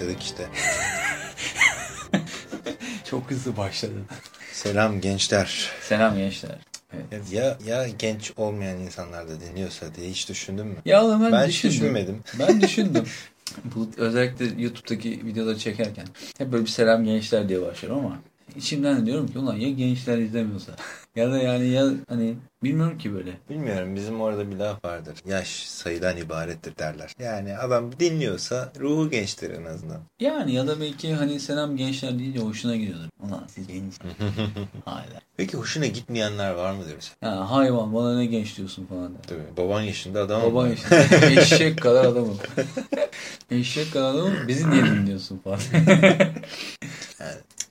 başladık işte. Çok hızlı başladın. Selam gençler. Selam gençler. Evet. Ya ya genç olmayan insanlar da dinliyorsa diye hiç düşündün mü? Ya oğlum ben, Ben hiç düşündüm. düşünmedim. Ben düşündüm. Bu özellikle YouTube'daki videoları çekerken hep böyle bir selam gençler diye başlıyorum ama içimden de diyorum ki ulan ya gençler izlemiyorsa ya da yani ya hani bilmiyorum ki böyle. Bilmiyorum bizim orada bir laf vardır. Yaş sayıdan ibarettir derler. Yani adam dinliyorsa ruhu gençtir en azından. Yani ya da belki hani selam gençler deyince hoşuna gidiyordur. Ulan siz genç. Hala. Peki hoşuna gitmeyenler var mıdır? mesela? Ya hayvan bana ne genç diyorsun falan der. Tabii. Baban yaşında adam Baban işte eşek kadar adamım. eşek kadar adamım bizi niye dinliyorsun falan.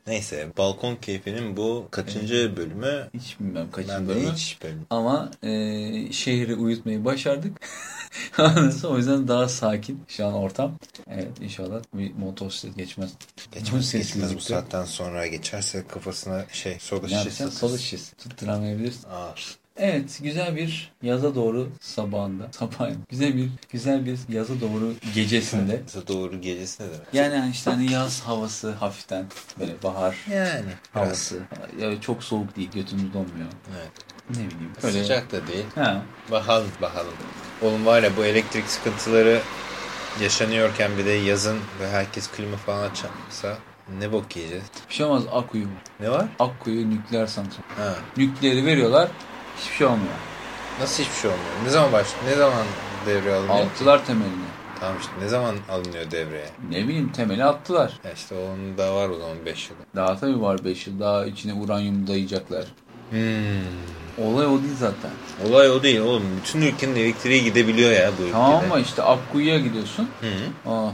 Neyse balkon keyfinin bu kaçıncı bölümü? Hiç bilmem kaçıncı bölümü. hiç bölüm. Ama e, şehri uyutmayı başardık. O yüzden daha sakin şu an ortam. Evet inşallah bir motosiklet geçmez. Geçmez, geçmez bu saatten sonra geçerse kafasına şey soda Ne şişesi. yapacaksın? Salı şişesi. Tutturamayabilirsin. Ağır. Evet güzel bir yaza doğru sabahında. Sabah güzel bir güzel bir yaza doğru gecesinde. Bize doğru gecesi ne demek? Yani işte hani yaz havası hafiften böyle bahar Yani. Havası. Ya çok soğuk değil götümüz donmuyor. Evet. Ne bileyim. Böyle. Sıcak da değil. Ha. Bakalım bakalım. Oğlum var ya bu elektrik sıkıntıları yaşanıyorken bir de yazın ve herkes klima falan açarsa ne bok yiyeceğiz? Bir şey olmaz Akkuyu. Ne var? Akkuyu nükleer santral. Ha. Nükleeri veriyorlar. Hiçbir şey olmuyor. Nasıl hiçbir şey olmuyor? Ne zaman baş? Ne zaman devreye alınıyor? Attılar temelini. Tamam işte ne zaman alınıyor devreye? Ne bileyim temeli attılar. Ya işte onun da var o zaman 5 yılı. Daha tabii var 5 yıl. Daha içine uranyum dayayacaklar. Hmm. Olay o değil zaten. Olay o değil oğlum. Bütün ülkenin elektriği gidebiliyor ya bu ülkede. Tamam ama işte Akkuyu'ya gidiyorsun. Hı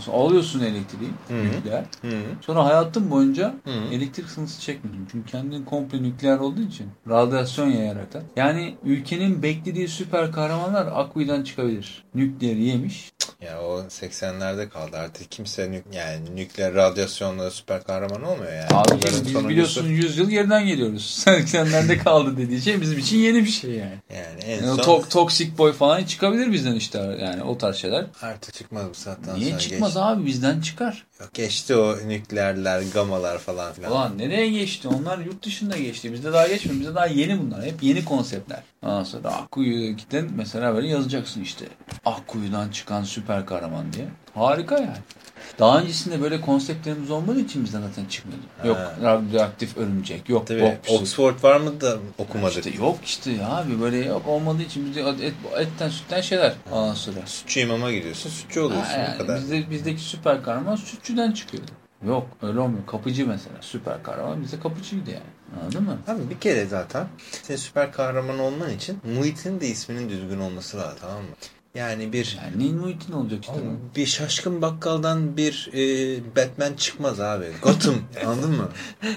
sonra alıyorsun elektriği. Hı. Nükleer. hı. Sonra hayatın boyunca Hı. elektrik sıkıntısı çekmiyorsun. Çünkü kendin komple nükleer olduğu için radyasyon yayarak. Yani ülkenin beklediği süper kahramanlar Akkuyu'dan çıkabilir. Nükleeri yemiş. Ya o 80'lerde kaldı artık kimse nük yani nükleer radyasyonla süper kahraman olmuyor yani. Abi biz, biliyorsun 100 yıl geriden geliyoruz. 80'lerde kaldı dediği şey bizim için yeni bir şey yani. Yani en Yani son to- toxic boy falan çıkabilir bizden işte yani o tarz şeyler. artık çıkmaz bu saatten Niye sonra. çıkmaz Geçti. abi bizden çıkar. Yok, geçti o nükleerler, gamalar falan filan. Ulan nereye geçti? Onlar yurt dışında geçti. Bizde daha geçmiyor. Bizde daha yeni bunlar. Hep yeni konseptler. Ondan sonra Akkuyu'ya giden mesela böyle yazacaksın işte. Akkuyu'dan çıkan süper kahraman diye. Harika yani. Daha öncesinde böyle konseptlerimiz olmadığı için bizden zaten çıkmıyordu. Yok Ha. radyoaktif örümcek, yok Tabii bok su. Oxford var mı da okumadık. İşte yok işte ya abi böyle yok olmadığı için bizde et, etten sütten şeyler ondan sonra. Sütçü imama gidiyorsun, sütçü oluyorsun Ha, yani kadar. bizde, bizdeki süper kahraman sütçüden çıkıyordu. Yok öyle olmuyor. Kapıcı mesela. Süper kahraman bizde kapıcıydı yani. Anladın mı? Abi bir kere zaten senin süper kahraman olman için Muhit'in de isminin düzgün olması lazım tamam mı? Yani bir Yani neyin muhitin olacak işte. Oğlum, bir şaşkın bakkaldan bir e, Batman çıkmaz abi. Gotham anladın mı?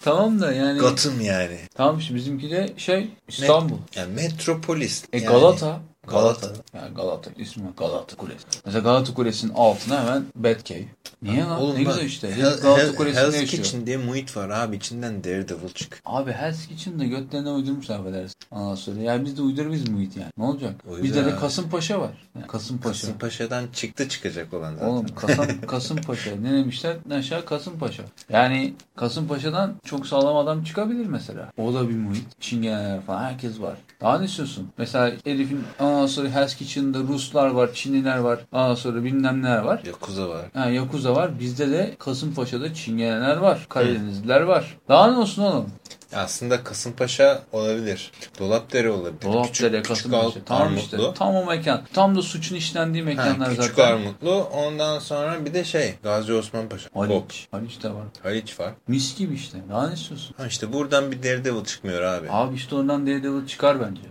Tamam da yani. Gotham yani. Tamam işte bizimki de şey İstanbul. Yani metropolis. E yani. Galata. Galata. Yani Galata ismi Galata Kulesi. Mesela Galata Kulesi'nin altına hemen Batcave. Niye lan? Oğlum ne bak, güzel işte. Hell- Galata Hell- Kulesi'nde Hell's yaşıyor. Kitchen diye muhit var abi. içinden Daredevil çık. Abi Hell's Kitchen'da götlerine uydurmuşlar affedersin. Ondan sonra. Yani biz de uydururuz muhit yani. Ne olacak? Uydur Bizde de abi. Kasımpaşa var. Yani Kasımpaşa. Kasımpaşa'dan çıktı çıkacak olan zaten. Oğlum Kasım, Kasımpaşa ne demişler? Aşağı Kasımpaşa. Yani Kasımpaşa'dan çok sağlam adam çıkabilir mesela. O da bir muhit. Çingeneler falan herkes var. Daha ne istiyorsun? Mesela herifin ondan sonra Hell's Kitchen'da Ruslar var, Çinliler var. Ondan sonra bilmem neler var. Yakuza var. Ha, Yakuza var. Bizde de Kasımpaşa'da Çingeneler var. Karadenizliler var. Daha ne olsun oğlum? Aslında Kasımpaşa olabilir. Dolapdere olabilir. Dolapdere, küçük Kasımpaşa. Tamam işte. Armutlu. Tam o mekan. Tam da suçun işlendiği Ha, mekanlar küçük zaten. Armutlu. Ondan sonra bir de şey Gazi Osman Paşa. Hop. Haliç. Haliç de var. Haliç var. Mis gibi işte. Daha ne istiyorsun? Ha işte buradan bir Daredevil çıkmıyor abi. Abi işte oradan Daredevil çıkar bence.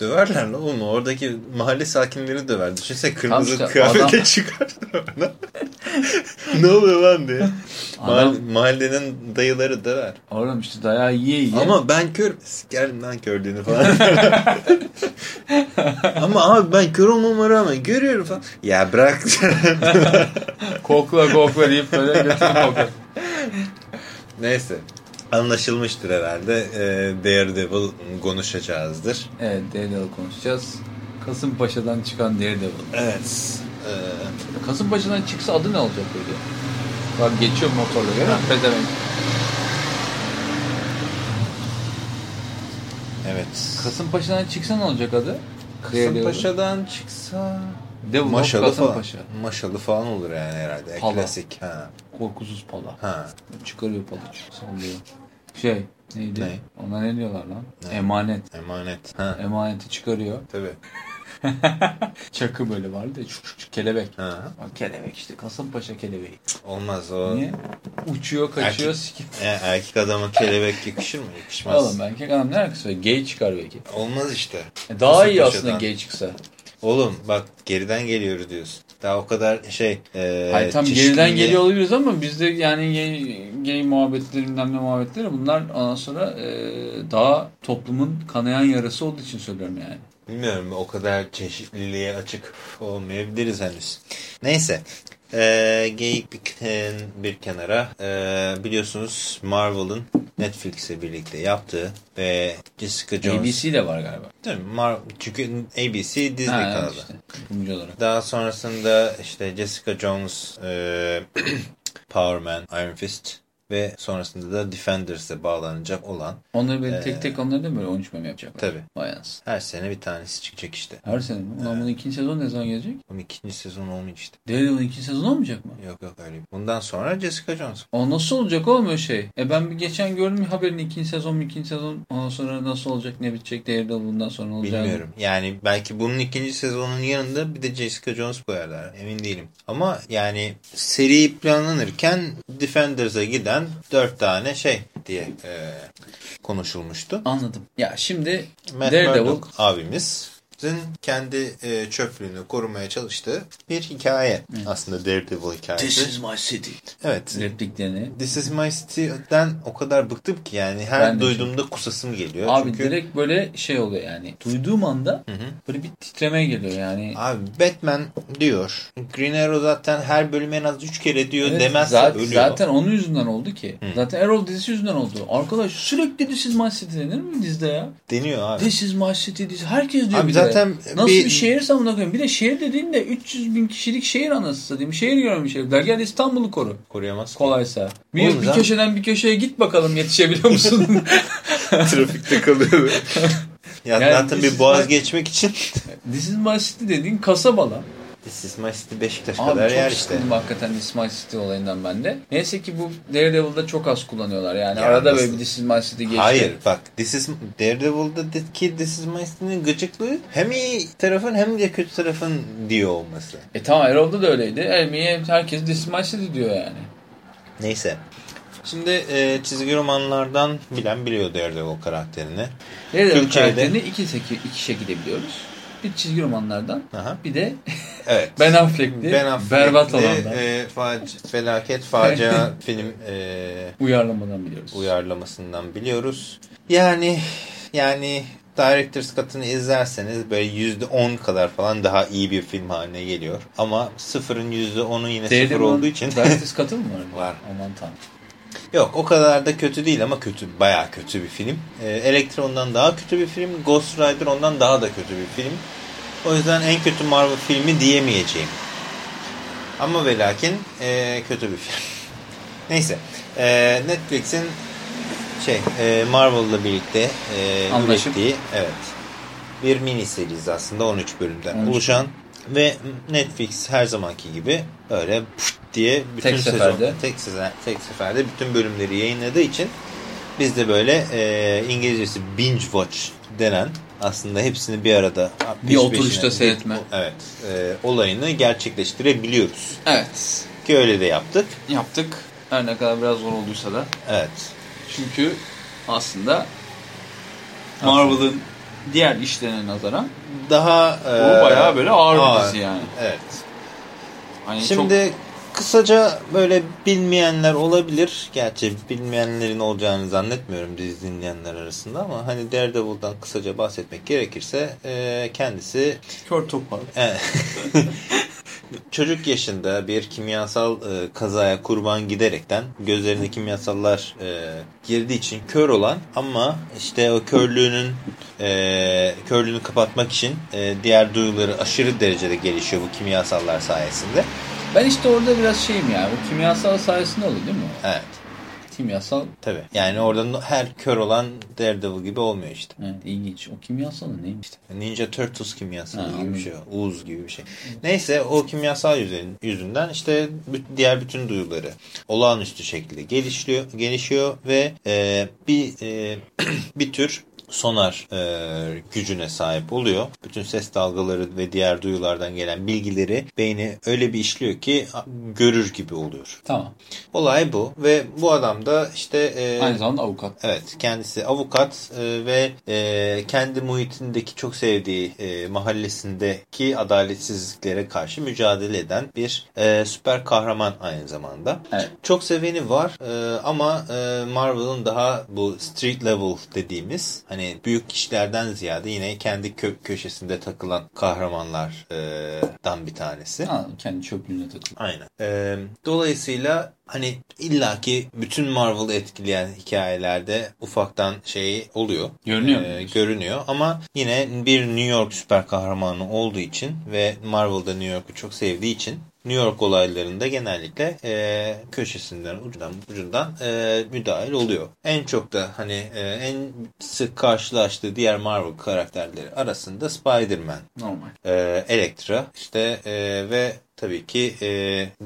Döverler lan oğlum. Oradaki mahalle sakinleri döver. Düşünsene kırmızı işte kıyafetle adam- çıkar. ne oluyor lan diye. Adam- Mahall- mahallenin dayıları döver. Oğlum işte dayağı yiye yiye. Ama ben kör. Sikerim lan kördüğünü falan. Ama abi ben kör olmama rağmen görüyorum falan. Ya bırak. kokla kokla deyip böyle götürüp kokla. Neyse. Anlaşılmıştır herhalde. Ee, Daredevil konuşacağızdır. Evet Daredevil konuşacağız. Kasımpaşa'dan çıkan Daredevil. Evet. Ee, Kasımpaşa'dan çıksa adı ne olacak böyle? Bak geçiyor motorla musun? Pezevenk. evet. Kasımpaşa'dan çıksa ne olacak adı? Kasımpaşa'dan çıksa... Devil Maşalı falan. Maşalı falan olur yani herhalde. Pala. Klasik. Ha. Korkusuz pala. Ha. Çıkarıyor palı sallıyor. Şey neydi? Ne? Ona ne diyorlar lan? Ne? Emanet. Emanet. Ha. Emaneti çıkarıyor. Tabii. Çakı böyle vardı ya şu, şu, şu kelebek. Ha. Bak kelebek işte Kasımpaşa kelebeği. Olmaz o. Niye? Uçuyor kaçıyor Erkek-. E, erkek adama kelebek yakışır mı? Yakışmaz. Oğlum erkek adam ne alakası var? Gay çıkar belki. Olmaz işte. E, Daha iyi aslında gay çıksa. Oğlum bak geriden geliyoruz diyorsun. Daha o kadar şey... E, Hayır tam geriden geliyor olabiliriz ama bizde yani gay, gay muhabbetleri bilmem ne muhabbetleri bunlar ondan sonra e, daha toplumun kanayan yarası olduğu için söylüyorum yani. Bilmiyorum o kadar çeşitliliğe açık olmayabiliriz henüz. Neyse. Ee, geyik bir, kenara. Ee, biliyorsunuz Marvel'ın Netflix'e birlikte yaptığı ve Jessica Jones. ABC de var galiba. Değil mi? Mar çünkü ABC Disney Ha, kanalı. işte, olarak. Daha sonrasında işte Jessica Jones, e, Power Man, Iron Fist ve sonrasında da Defenders'e bağlanacak olan Onları böyle Ee, tek tek onları da böyle 13 bölüm yapacaklar. tabii Vay anasını. her sene bir tanesi çıkacak işte. Her sene mi? Ulan bunun ikinci sezon ne zaman gelecek? Bunun ikinci sezon olmayacak işte. Daredevil'ın ikinci sezon olmayacak mı? Yok yok öyle. Bundan sonra Jessica Jones. O nasıl olacak öyle şey? E ben bir geçen gördüm haberini ikinci sezon ikinci sezon ondan sonra nasıl olacak ne bitecek Daredevil bundan sonra olacak. Bilmiyorum. Yani belki bunun ikinci sezonun yanında bir de Jessica Jones koyarlar. Emin değilim. Ama yani seri planlanırken Defenders'a giden dört tane şey diye e, konuşulmuştu. Anladım. Ya şimdi Matt Daredevil Murdock abimizin kendi e, çöplüğünü korumaya çalıştığı bir hikaye. Aslında Daredevil hikayesi. my city. Evet. Repliklerini. This is my city'den o kadar bıktım ki yani her Ben de duyduğumda kusasım geliyor. Abi Çünkü direkt böyle şey oluyor yani. Duyduğum anda Hı hı. böyle bir titreme geliyor yani. Abi Batman diyor. Green Arrow zaten her bölüm en az 3 kere diyor Evet, demezse zaten, ölüyor. zaten onun yüzünden oldu ki. Zaten Arrow dizisi yüzünden oldu. Arkadaş sürekli This is my city denir mi dizide ya? Deniyor abi. This is my city dizisi. Herkes diyor Abi bir de. Zaten Nasıl bir- bir, şehirse amına koyayım. Bir de şehir dediğin de 300 bin kişilik şehir anasını satayım. Şehir görmemiş herifler. Gel İstanbul'u koru. Koruyamaz. Kolaysa. Bir, Oğlum bir köşeden bir köşeye git bakalım yetişebiliyor musun? Trafikte kalıyor. ya Yani zaten bir boğaz geçmek için This is my city dediğin kasaba lan. This is my city Beşiktaş Abi kadar yer işte. sıkıldım hakikaten This is my city olayından ben de. Neyse ki bu Daredevil'da çok az kullanıyorlar. Yani Ya arada nasıl? böyle bir This is my city geçiyor. Hayır bak This is Daredevil'daki This is my city'nin gıcıklığı hem iyi tarafın hem de kötü tarafın diyor olması. E tamam Arrow'da da öyleydi. Elmiye herkes This is my city diyor yani. Neyse. Şimdi e, çizgi romanlardan bilen biliyor Daredevil karakterini. Daredevil Türkçe'de- karakterini iki, iki şekilde biliyoruz. Bir çizgi romanlardan Aha. bir de Evet. Ben Affleck'li, Ben Affleck'li, berbat olandan. e, fac- felaket facia film e, uyarlamadan biliyoruz. uyarlamasından biliyoruz. Yani yani Director's Cut'ını izlerseniz böyle %10 kadar falan daha iyi bir film haline geliyor. Ama sıfırın %10'u yine sıfır Daredevil'ın olduğu için Director's Cut'ı mı var? Var. Aman tanrım. yok o kadar da kötü değil ama kötü bayağı kötü bir film. E, Elektra ondan daha kötü bir film. Ghost Rider ondan daha da kötü bir film. O yüzden en kötü Marvel filmi diyemeyeceğim. Ama ve lakin e, kötü bir film. Neyse. E, Netflix'in şey e, Marvel'la birlikte e, ürettiği evet bir mini serisi aslında 13 bölümden 13 oluşan ve Netflix her zamanki gibi öyle diye bütün Tek sezon seferde. tek, sefer, tek seferde bütün bölümleri yayınladığı için biz de böyle e, İngilizcesi binge watch denen aslında hepsini bir arada Bir oturuşta peşine- seyretme. evet e, olayını gerçekleştirebiliyoruz. Evet. Ki öyle de yaptık. Yaptık. Her ne kadar biraz zor olduysa da. Evet. Çünkü aslında Marvel'ın diğer işlerine nazaran Daha bu bayağı böyle ağır, bir ağır. dizi yani. Evet. Hani Şimdi kısaca böyle bilmeyenler olabilir. Gerçi bilmeyenlerin olacağını zannetmiyorum dizi dinleyenler arasında ama hani Daredevil'dan kısaca bahsetmek gerekirse e, kendisi kör topal. e, çocuk yaşında bir kimyasal e, kazaya kurban giderekten gözlerinde kimyasallar e, girdiği için kör olan ama işte o körlüğünün e, körlüğünü kapatmak için e, diğer duyuları aşırı derecede gelişiyor bu kimyasallar sayesinde. Ben işte orada biraz şeyim ya. Bu kimyasal sayesinde oluyor değil mi? Evet. Kimyasal. Tabii. Yani orada her kör olan Daredevil gibi olmuyor işte. Evet ilginç. O kimyasal neymiş? Ninja Turtles kimyasalı Ha, gibi bir şey. Uz gibi bir şey. Neyse o kimyasal yüzün- yüzünden işte diğer bütün duyuları olağanüstü şekilde gelişiyor, gelişiyor ve e, bir e, bir tür sonar e, gücüne sahip oluyor. Bütün ses dalgaları ve diğer duyulardan gelen bilgileri beyni öyle bir işliyor ki görür gibi oluyor. Tamam. Olay bu ve bu adam da işte e, Aynı zamanda avukat. Evet kendisi avukat e, ve e, kendi muhitindeki çok sevdiği e, mahallesindeki adaletsizliklere karşı mücadele eden bir e, süper kahraman aynı zamanda. Evet. Çok seveni var e, ama e, Marvel'ın daha bu street level dediğimiz hani büyük kişilerden ziyade yine kendi kö köşesinde takılan kahramanlardan bir tanesi. Ha, kendi çöplüğüne takılıyor. Aynen. Ee, dolayısıyla hani illaki bütün Marvel'ı etkileyen hikayelerde ufaktan şey oluyor. Görünüyor? Ee, görünüyor ama yine bir New York süper kahramanı olduğu için ve Marvel'da New York'u çok sevdiği için New York olaylarında genellikle e, köşesinden ucundan ucundan e, müdahil oluyor. En çok da hani e, en sık karşılaştığı diğer Marvel karakterleri arasında Spider-Man, e, Elektra işte e, ve tabii ki e,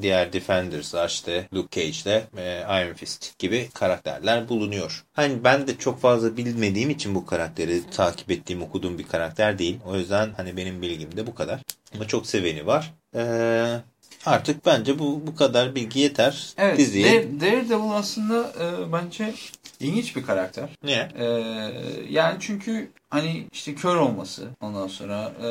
diğer Defenders'lar işte Luke Cage ile e, Iron Fist gibi karakterler bulunuyor. Hani ben de çok fazla bilmediğim için bu karakteri takip ettiğim okuduğum bir karakter değil. O yüzden hani benim bilgim de bu kadar. Ama çok seveni var. Eee Artık bence bu bu kadar bilgi yeter Evet. diziye. Dare- Daredevil aslında e, bence ilginç bir karakter. Niye? E, yani çünkü hani işte kör olması ondan sonra e,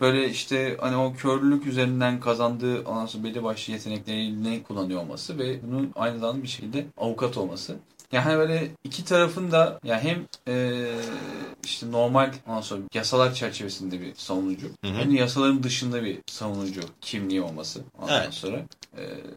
böyle işte hani o körlük üzerinden kazandığı ondan sonra belli başlı yeteneklerini kullanıyor olması ve bunun aynı zamanda bir şekilde avukat olması. Yani böyle iki tarafın da yani hem e, işte normal ondan sonra yasalar çerçevesinde bir savunucu Hı hı. hem de yasaların dışında bir savunucu kimliği olması ondan Evet. sonra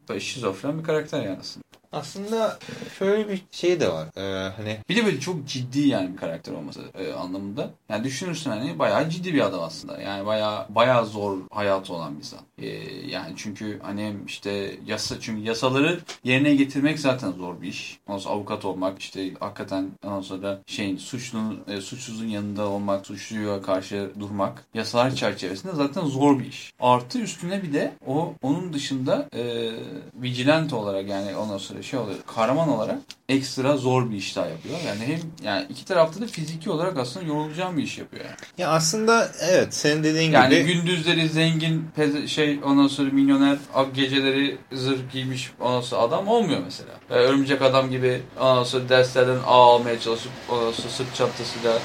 e, şizofren bir karakter yani aslında. Aslında şöyle bir şey de var. Ee, hani Bir de böyle çok ciddi yani bir karakter olması e, anlamında. Yani düşünürsen hani bayağı ciddi bir adam aslında. Yani bayağı bayağı zor hayatı olan bir insan. E, yani çünkü hani işte yasa çünkü yasaları yerine getirmek zaten zor bir iş. Ondan avukat olmak işte hakikaten ondan sonra şeyin suçlunun e, suçsuzun yanında olmak, suçluya karşı durmak yasalar çerçevesinde zaten zor bir iş. Artı üstüne bir de o onun dışında e, vigilant olarak yani ondan sonra şey oluyor kahraman olarak ekstra zor bir iş daha yapıyor. Yani hem yani iki tarafta da fiziki olarak aslında yorulacağım bir iş yapıyor yani. ya aslında evet senin dediğin Yani gibi gündüzleri zengin şey ondan sonra milyoner geceleri zırh giymiş ondan sonra adam olmuyor mesela. Ee, örümcek adam gibi ondan sonra derslerden ağ almaya çalışıp ondan sonra sırt çantasıyla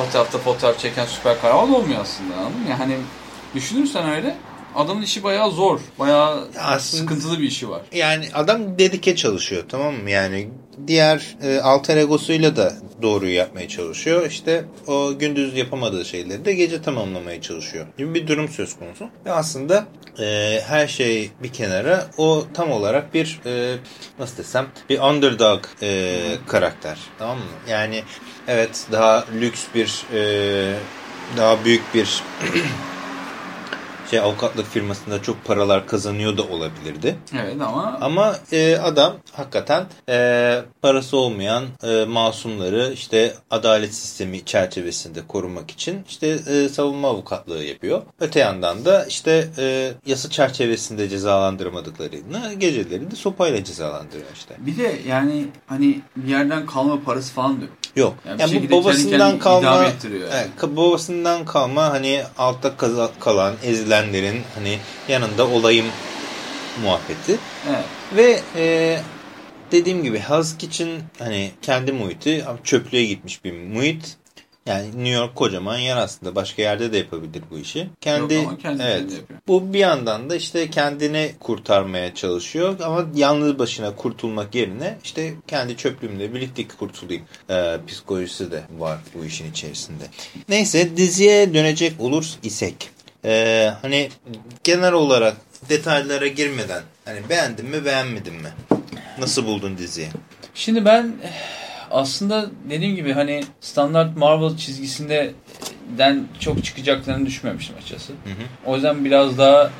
o tarafta fotoğraf çeken süper kahraman olmuyor aslında anladın mı? Yani düşünürsen öyle adamın işi bayağı zor. Bayağı Ya aslında- sıkıntılı bir işi var. yani adam dedike çalışıyor tamam mı? Yani diğer e, alter egosuyla da doğruyu yapmaya çalışıyor. İşte o gündüz yapamadığı şeyleri de gece tamamlamaya çalışıyor. Gibi bir durum söz konusu. Ve aslında e, her şey bir kenara o tam olarak bir e, nasıl desem bir underdog e, karakter. Tamam mı? Yani evet daha lüks bir e, daha büyük bir şey avukatlık firmasında çok paralar kazanıyor da olabilirdi. Evet ama Ama e, adam hakikaten e, parası olmayan e, masumları işte adalet sistemi çerçevesinde korumak için işte e, savunma avukatlığı yapıyor. Öte yandan da işte e, yasa çerçevesinde cezalandırmadıklarını geceleri de sopayla cezalandırıyor işte. bir de yani hani bir yerden kalma parası falan da yok. Yani Yani bu kendi babasından kendini kalma yani. evet, babasından kalma hani altta kalan ezilenlerin hani yanında olayım muhabbeti. Evet. Ve e, dediğim gibi Hell's Kitchen hani kendi muhiti çöplüğe gitmiş bir muhit. Yani New York kocaman yer aslında. Başka yerde de yapabilir bu işi. Kendi, Yok kendi evet, yapıyor. Bu bir yandan da işte kendini kurtarmaya çalışıyor ama yalnız başına kurtulmak yerine işte kendi çöplüğümle birlikte kurtulayım e, psikolojisi de var bu işin içerisinde. Neyse diziye dönecek olur isek. Ee, hani genel olarak detaylara girmeden hani beğendin mi beğenmedin mi? Nasıl buldun diziyi? Şimdi ben aslında dediğim gibi hani standart Marvel çizgisinden çok çıkacaklarını düşünmemiştim açıkçası. Hı hı. O yüzden biraz daha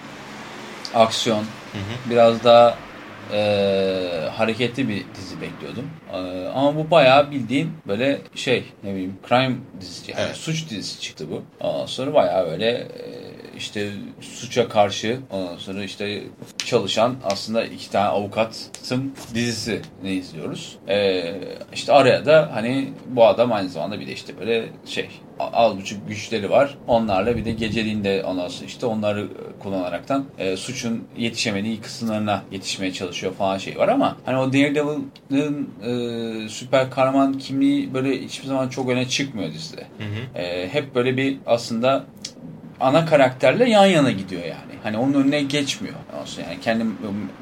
aksiyon, hı hı. biraz daha e, hareketli bir dizi bekliyordum. E, ama bu bayağı bildiğin böyle şey ne bileyim crime dizisi yani evet. suç dizisi çıktı bu. Ondan sonra bayağı böyle e, işte suça karşı ondan sonra işte çalışan aslında iki tane avukatın dizisi ne izliyoruz. Ee, işte araya da hani bu adam aynı zamanda bir de işte böyle şey az buçuk güçleri var. Onlarla bir de geceliğinde ondan sonra işte onları kullanaraktan e, suçun yetişemediği kısımlarına yetişmeye çalışıyor falan şey var ama hani o Daredevil'ın e, süper kahraman kimliği böyle hiçbir zaman çok öne çıkmıyor dizide. Hı hı. E, hep böyle bir aslında ana karakterle yan yana gidiyor yani. Hani onun önüne geçmiyor. Yani kendi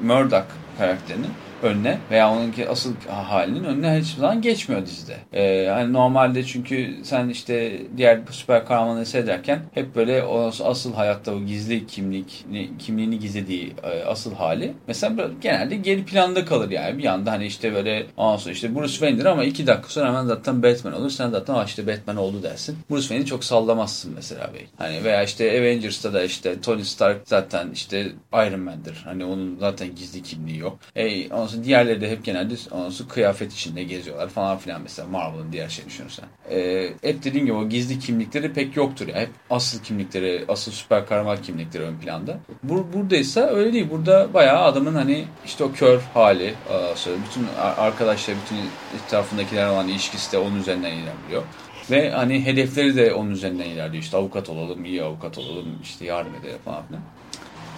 Murdoch karakterinin önüne veya onunki asıl halinin önüne hiçbir zaman geçmiyor dizide. Ee, yani normalde çünkü sen işte diğer süper kahramanları seyrederken hep böyle o asıl hayatta o gizli kimlik kimliğini gizlediği e, asıl hali mesela genelde geri planda kalır yani. Bir anda hani işte böyle ondan sonra işte Bruce Wayne'dir ama iki dakika sonra hemen zaten Batman olur. Sen zaten işte Batman oldu dersin. Bruce Wayne'i çok sallamazsın mesela belki. Hani veya işte Avengers'ta da işte Tony Stark zaten işte Iron Man'dir. Hani onun zaten gizli kimliği yok. E, sonra diğerleri de hep genelde ondan sonra kıyafet içinde geziyorlar falan filan mesela Marvel'ın diğer şeyini düşünürsen. E, hep dediğim gibi o gizli kimlikleri pek yoktur. Yani. Hep asıl kimlikleri, asıl süper kahraman kimlikleri ön planda. Bur buradaysa öyle değil. Burada bayağı adamın hani işte o kör hali, sonra bütün arkadaşlar, bütün etrafındakiler olan ilişkisi de onun üzerinden ilerliyor. Ve hani hedefleri de onun üzerinden ilerliyor. İşte avukat olalım, iyi avukat olalım, işte yardım edelim falan filan.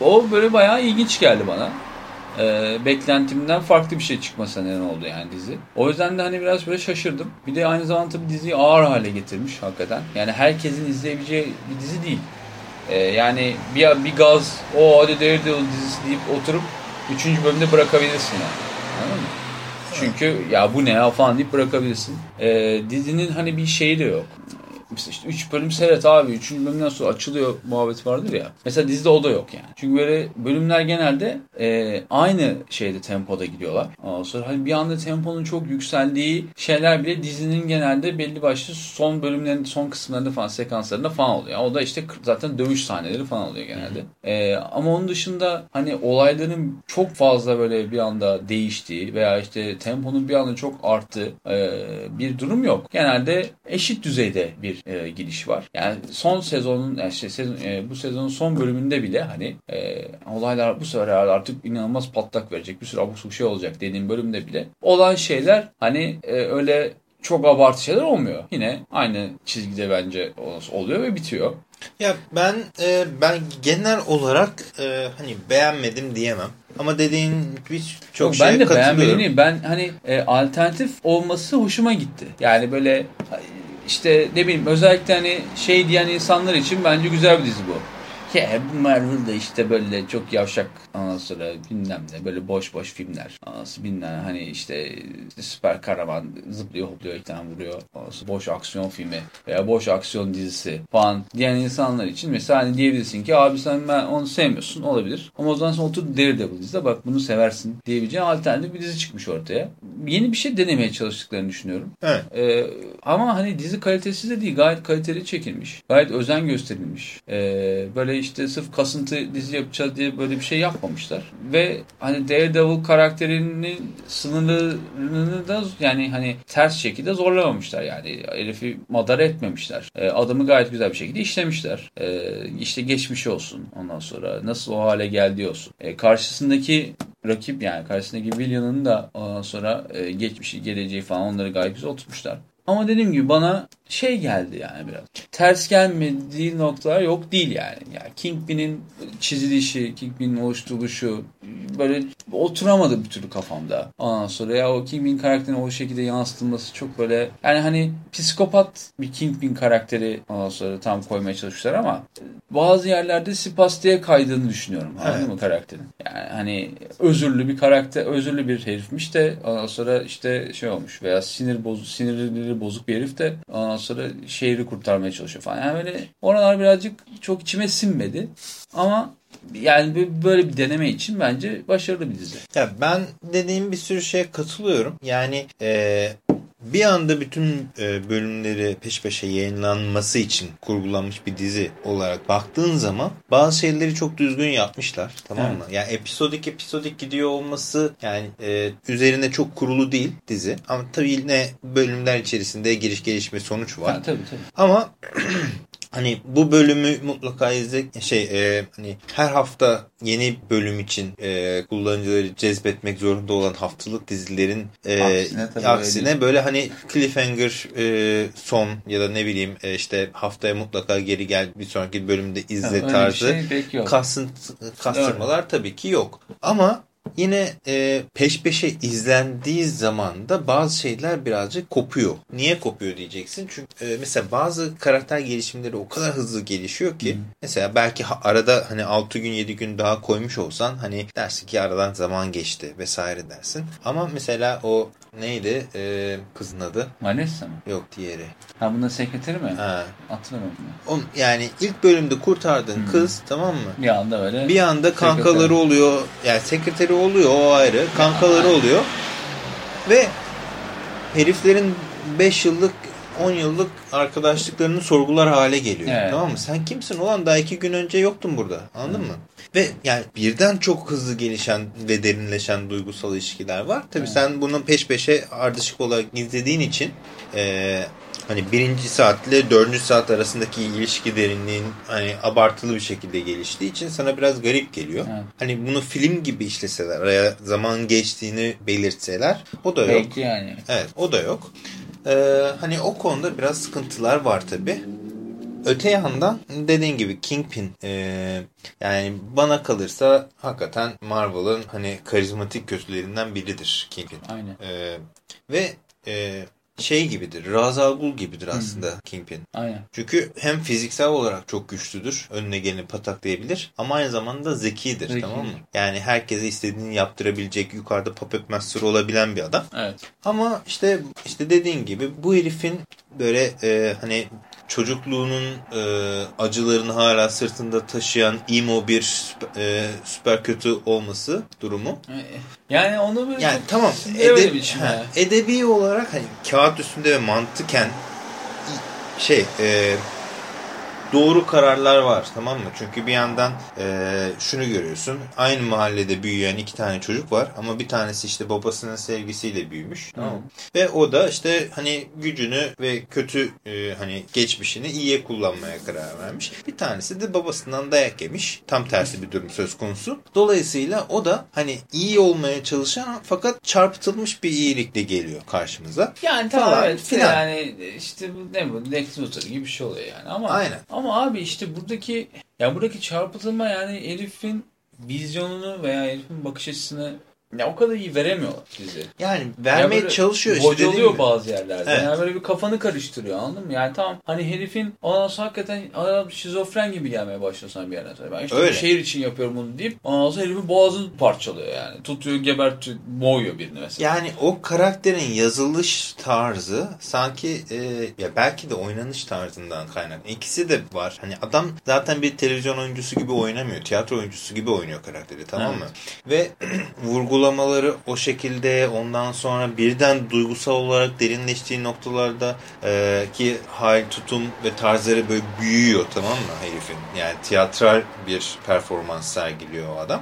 O böyle bayağı ilginç geldi bana e, beklentimden farklı bir şey çıkmasına neden oldu yani dizi. O yüzden de hani biraz böyle şaşırdım. Bir de aynı zamanda tabii diziyi ağır hale getirmiş hakikaten. Yani herkesin izleyebileceği bir dizi değil. E, yani bir, bir gaz, o hadi Daredevil dizisi deyip oturup 3. bölümde bırakabilirsin yani. Anladın mı? Çünkü ya bu ne ya falan deyip bırakabilirsin. E, dizinin hani bir şeyi de yok mesela işte 3 bölüm seyret abi. 3. bölümden sonra açılıyor muhabbet vardır ya. Mesela dizide o da yok yani. Çünkü böyle bölümler genelde e, aynı şeyde tempoda gidiyorlar. Ondan sonra hani bir anda temponun çok yükseldiği şeyler bile dizinin genelde belli başlı son bölümlerin son kısımlarında falan sekanslarında falan oluyor. o da işte zaten dövüş sahneleri falan oluyor genelde. E, ama onun dışında hani olayların çok fazla böyle bir anda değiştiği veya işte temponun bir anda çok arttığı e, bir durum yok. Genelde eşit düzeyde bir e, gidiş var. Yani son sezonun işte sezon, e, bu sezonun son bölümünde bile hani e, olaylar bu sefer artık inanılmaz patlak verecek bir sürü abuk şey olacak dediğim bölümde bile olan şeyler hani e, öyle çok abartı şeyler olmuyor. Yine aynı çizgide bence oluyor ve bitiyor. Ya ben e, ben genel olarak e, hani beğenmedim diyemem. Ama dediğin birçok şeye katılıyorum. Ben de beğenmedim. Ben hani e, alternatif olması hoşuma gitti. Yani böyle işte ne bileyim özellikle hani şey diyen insanlar için bence güzel bir dizi bu. Ya bu Marvel da işte böyle çok yavşak sonra bilmem ne böyle boş boş filmler. Sonra bilmem hani işte, işte süper kahraman zıplıyor hopluyor iki tane vuruyor. Sonra boş aksiyon filmi veya boş aksiyon dizisi falan diyen insanlar için mesela hani diyebilirsin ki abi sen ben onu sevmiyorsun olabilir. Ama o zaman sen otur Daredevil izle bak bunu seversin diyebileceğin alternatif bir dizi çıkmış ortaya. Yeni bir şey denemeye çalıştıklarını düşünüyorum. Evet. Ee, ama hani dizi kalitesiz de değil gayet kaliteli çekilmiş. Gayet özen gösterilmiş. Ee, böyle işte sırf kasıntı dizi yapacağız diye böyle bir şey yapmamışlar. Ve hani Daredevil karakterinin sınırlarını da yani hani ters şekilde zorlamamışlar yani. Herifi madara etmemişler. E, adamı gayet güzel bir şekilde işlemişler. E, işte geçmiş olsun ondan sonra. Nasıl o hale geldi olsun. E, karşısındaki rakip yani karşısındaki William'ın da ondan sonra e, geçmişi, geleceği falan onları gayet güzel oturtmuşlar. Ama dediğim gibi bana şey geldi yani biraz. Ters gelmediği noktalar yok değil yani. Yani Kingpin'in çizilişi, Kingpin'in oluşturuluşu böyle oturamadı bir türlü kafamda. Ondan sonra ya o Kingpin karakterini o şekilde yansıtılması çok böyle yani hani psikopat bir Kingpin karakteri ondan sonra tam koymaya çalışmışlar ama bazı yerlerde sipastiğe kaydığını düşünüyorum. Evet. Anladın mı karakterin? Yani hani özürlü bir karakter, özürlü bir herifmiş de ondan sonra işte şey olmuş veya sinir bozu, sinirleri bozuk bir herif de ondan sonra şehri kurtarmaya çalışıyor falan. Yani böyle oralar birazcık çok içime sinmedi. Ama yani böyle bir deneme için bence başarılı bir dizi. Ya ben dediğim bir sürü şeye katılıyorum. Yani e, bir anda bütün e, bölümleri peş peşe yayınlanması için kurgulanmış bir dizi olarak baktığın zaman bazı şeyleri çok düzgün yapmışlar. Tamam evet. mı? Yani episodik episodik gidiyor olması yani e, üzerine çok kurulu değil dizi. Ama tabii yine bölümler içerisinde giriş gelişme sonuç var. Ha, tabii tabii. Ama Hani bu bölümü mutlaka izle şey e, hani her hafta yeni bölüm için e, kullanıcıları cezbetmek zorunda olan haftalık dizilerin e, aksine, aksine böyle, böyle hani cliffhanger e, son ya da ne bileyim e, işte haftaya mutlaka geri gel bir sonraki bölümde izle ha, tarzı şey kastırmalar tabii ki yok. Ama Yine e, peş peşe izlendiği zaman da bazı şeyler birazcık kopuyor. Niye kopuyor diyeceksin. Çünkü e, mesela bazı karakter gelişimleri o kadar hızlı gelişiyor ki. Hmm. Mesela belki arada hani 6 gün 7 gün daha koymuş olsan hani dersin ki aradan zaman geçti vesaire dersin. Ama mesela o neydi e, kızın adı? Vanessa mı? Yok diğeri. Ha bunda sekreteri mi? Ha. Hatırlamıyorum. On, yani ilk bölümde kurtardığın hmm. kız tamam mı? Bir anda böyle. Bir anda kankaları sekreteri. oluyor. Yani sekreteri oluyor o ayrı. Kankaları oluyor. Ve heriflerin 5 yıllık 10 yıllık arkadaşlıklarını sorgular hale geliyor. Evet. Tamam mı? Sen kimsin ulan daha 2 gün önce yoktun burada. Anladın hmm. mı? Ve yani birden çok hızlı gelişen ve derinleşen duygusal ilişkiler var. Tabii hmm. sen bunun peş peşe ardışık olarak izlediğin için e, hani birinci saatle dördüncü saat arasındaki ilişki derinliğin hani abartılı bir şekilde geliştiği için sana biraz garip geliyor. Evet. Hani bunu film gibi işleseler, araya zaman geçtiğini belirtseler o da yok. Belki yani. Evet o da yok. Ee, hani o konuda biraz sıkıntılar var tabii. Öte yandan dediğin gibi Kingpin e, yani bana kalırsa hakikaten Marvel'ın hani karizmatik kötülerinden biridir Kingpin. Aynen. E, ve e, şey gibidir. Razagul gibidir aslında hmm. Kingpin. Aynen. Çünkü hem fiziksel olarak çok güçlüdür. Önüne geleni pataklayabilir. Ama aynı zamanda zekidir, zekidir. tamam mı? Yani herkese istediğini yaptırabilecek, yukarıda puppet master olabilen bir adam. Evet. Ama işte işte dediğin gibi bu herifin böyle e, hani çocukluğunun e, acılarını hala sırtında taşıyan emo bir süper, e, süper kötü olması durumu. Yani onu böyle yani tamam edeb ha, edebi olarak hani kağıt üstünde ve mantıken şey e, doğru kararlar var tamam mı? Çünkü bir yandan e, şunu görüyorsun. Aynı mahallede büyüyen iki tane çocuk var ama bir tanesi işte babasının sevgisiyle büyümüş. Tamam? Ve o da işte hani gücünü ve kötü e, hani geçmişini iyiye kullanmaya karar vermiş. Bir tanesi de babasından dayak yemiş. Tam tersi bir durum söz konusu. Dolayısıyla o da hani iyi olmaya çalışan fakat çarpıtılmış bir iyilikle geliyor karşımıza. Yani tamam evet. Filan. Yani işte ne bu Lex Luthor gibi bir şey oluyor yani ama Aynen. Ama abi işte buradaki ya buradaki çarpıtılma yani Elif'in vizyonunu veya Elif'in bakış açısını ya o kadar iyi veremiyorlar dizi. Yani vermeye yani çalışıyor işte Bocalıyor bazı yerlerde. Evet. Yani böyle bir kafanı karıştırıyor anladın mı? Yani tamam hani herifin ondan sonra hakikaten adam şizofren gibi gelmeye başlıyor sana bir yerden sonra. Ben işte Öyle. şehir için yapıyorum bunu deyip ondan sonra herifin boğazını parçalıyor yani. Tutuyor gebertiyor boğuyor birini mesela. Yani o karakterin yazılış tarzı sanki e, ya belki de oynanış tarzından kaynaklı. İkisi de var. Hani adam zaten bir televizyon oyuncusu gibi oynamıyor. Tiyatro oyuncusu gibi oynuyor karakteri tamam evet. mı? Ve vurgu uygulamaları o şekilde ondan sonra birden duygusal olarak derinleştiği noktalarda e, ki hal tutum ve tarzları böyle büyüyor tamam mı herifin? Yani tiyatral bir performans sergiliyor o adam.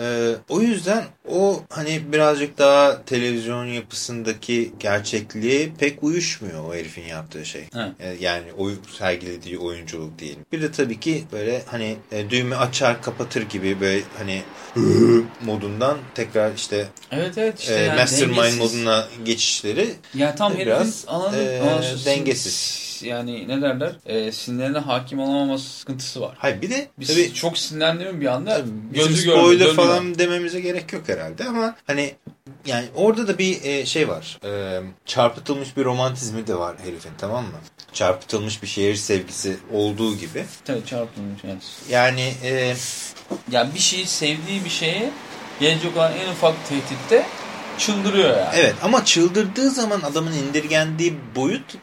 Ee, o yüzden o hani birazcık daha televizyon yapısındaki gerçekliğe pek uyuşmuyor o herifin yaptığı şey. Evet. Ee, yani oy, sergilediği oyunculuk diyelim. Bir de tabii ki böyle hani e, düğme açar kapatır gibi böyle hani modundan tekrar işte, evet, evet işte e, yani Mastermind dengesiz. moduna geçişleri ya tam biraz anladım, e, dengesiz yani ne derler e, sinirlerine hakim olamaması sıkıntısı var. Hayır bir de Biz tabii, çok sinirlendiğim bir anda tabii, gözü spoiler görmüyor, falan dememize gerek yok herhalde ama hani yani orada da bir e, şey var. E, çarpıtılmış bir romantizmi de var herifin tamam mı? Çarpıtılmış bir şehir sevgisi olduğu gibi. Tabii çarpıtılmış evet. Yani e, yani bir şeyi sevdiği bir şeye gelecek olan en ufak tehditte çıldırıyor yani. Evet ama çıldırdığı zaman adamın indirgendiği boyut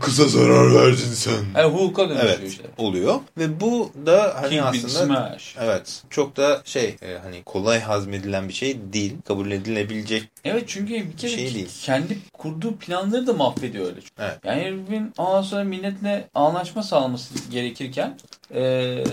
kısa zarar verdin sen. Yani Hulk'a dönüşüyor Evet işte. oluyor ve bu da hani Kingpin aslında Smash. evet çok da şey e, hani kolay hazmedilen bir şey değil. Kabul edilebilecek. Evet çünkü bir kere Şey değil. kendi kurduğu planları da mahvediyor öyle. Evet. Yani herifin ondan sonra milletle anlaşma sağlaması gerekirken eee,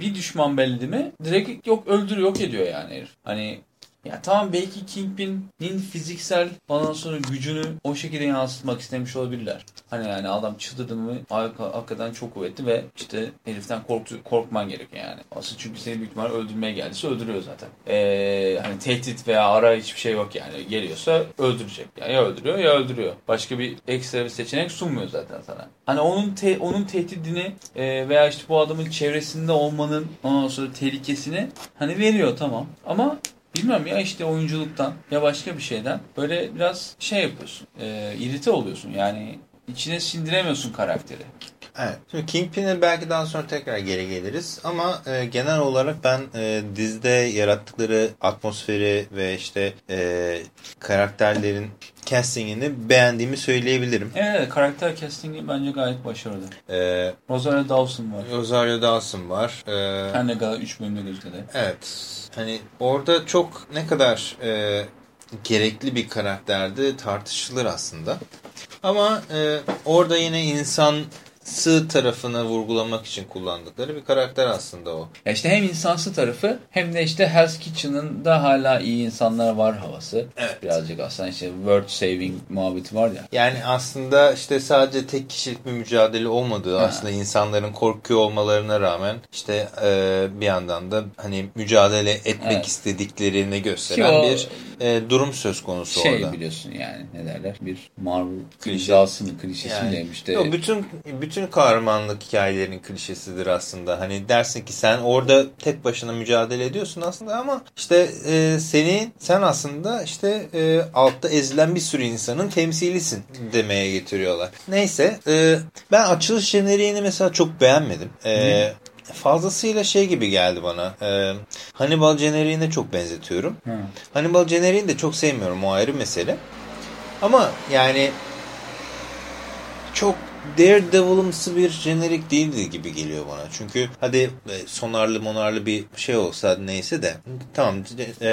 bir düşman belli mi direkt yok öldürüyor yok ediyor yani herif. Hani ya tamam belki Kingpin'in fiziksel ondan sonra gücünü o şekilde yansıtmak istemiş olabilirler. Hani yani adam çıldırdı mı hak- hakikaten çok kuvvetli ve işte heriften korktu, korkman gerekiyor yani. Asıl çünkü seni büyük ihtimalle öldürmeye geldiyse öldürüyor zaten. Ee, hani tehdit veya ara hiçbir şey yok yani. Geliyorsa öldürecek. Yani ya öldürüyor ya öldürüyor. Başka bir ekstra bir seçenek sunmuyor zaten sana. Hani onun te- onun tehdidini e, veya işte bu adamın çevresinde olmanın ondan sonra tehlikesini hani veriyor tamam. Ama Bilmiyorum ya işte oyunculuktan ya başka bir şeyden böyle biraz şey yapıyorsun. E, irite oluyorsun yani içine sindiremiyorsun karakteri. Evet. Şimdi Kingpin'e belki daha sonra tekrar geri geliriz ama e, genel olarak ben e, dizide yarattıkları atmosferi ve işte e, karakterlerin castingini beğendiğimi söyleyebilirim. Evet, karakter castingi bence gayet başarılı. E, Rosario Dawson var. Rosario Dawson var. E, Her ne kadar 3 bölümde gözükse Evet. Hani orada çok ne kadar e, gerekli bir karakterdi tartışılır aslında. Ama e, orada yine insansı tarafını vurgulamak için kullandıkları bir karakter aslında o. Ya işte hem insansı tarafı hem de işte Hell's Kitchen'ın da hala iyi insanlar var havası. Evet. Birazcık aslında işte world saving muhabbeti var ya. Yani aslında işte sadece tek kişilik bir mücadele olmadığı Ha. aslında insanların korkuyor olmalarına rağmen işte e, bir yandan da hani mücadele etmek Evet. istediklerini gösteren Ki bir e, durum söz konusu Şey orada. biliyorsun yani ne derler bir Marvel Klişe. klişesi Yani, diyeyim işte. Yo, bütün bütün kahramanlık hikayelerinin klişesidir aslında. Hani dersin ki sen orada tek başına mücadele ediyorsun aslında ama işte e, senin sen aslında işte e, altta ezilen bir sürü insanın temsilisin demeye getiriyorlar. Neyse e, ben açılış jeneriğini mesela çok beğenmedim. E, fazlasıyla şey gibi geldi bana. E, Hannibal jeneriğine çok benzetiyorum. Ha. Hannibal jeneriğini de çok sevmiyorum o ayrı mesele. Ama yani çok Daredevil'ımsı bir jenerik değildi gibi geliyor bana. Çünkü hadi e, sonarlı monarlı bir şey olsa neyse de tamam e,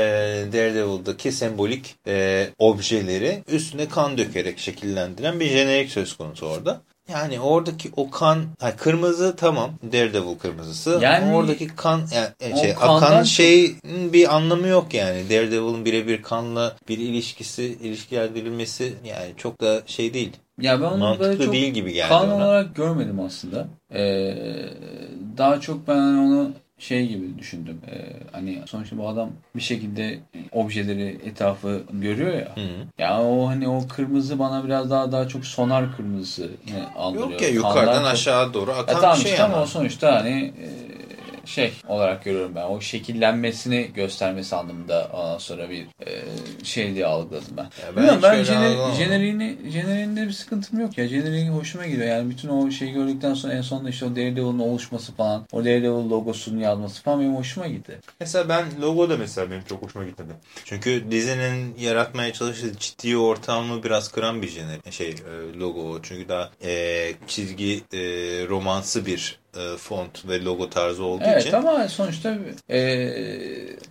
Daredevil'daki sembolik e, objeleri üstüne kan dökerek şekillendiren bir jenerik söz konusu orada. Yani oradaki o kan, ha, kırmızı tamam Daredevil kırmızısı Yani- oradaki kan yani O şey, akan çok- şeyin bir anlamı yok yani. Daredevil'ın birebir kanla bir ilişkisi, ilişkilendirilmesi yani çok da şey değil. Ya ben onu böyle Mantıklı çok değil gibi geldi kan ona. olarak görmedim aslında. Ee, daha çok ben onu şey gibi düşündüm. Ee, hani sonuçta bu adam bir şekilde objeleri etrafı görüyor ya. Hı. Ya o hani o kırmızı bana biraz daha daha çok sonar kırmızısı andırıyor. Yok ya Kandan yukarıdan çok- aşağı doğru Ya akan tamam bir şey işte ama. o sonuçta hani e, şey olarak görüyorum ben. O şekillenmesini göstermesi anlamında ondan sonra bir e, şey diye algıladım ben. ben Bilmiyorum ben jener, jeneriğini, jeneriğinde bir sıkıntım yok ya. Jeneriği hoşuma gidiyor. Yani bütün o şeyi gördükten sonra en sonunda işte o Daredevil'ın oluşması falan, o Daredevil logosunun yazması falan benim hoşuma gitti. Mesela ben logo da mesela benim çok hoşuma gitmedi. Çünkü dizinin yaratmaya çalıştığı ciddi ortamı biraz kıran bir jener şey e, logo. Çünkü daha e, çizgi e, romansı bir e, font ve logo tarzı olduğu Evet için. ama sonuçta e,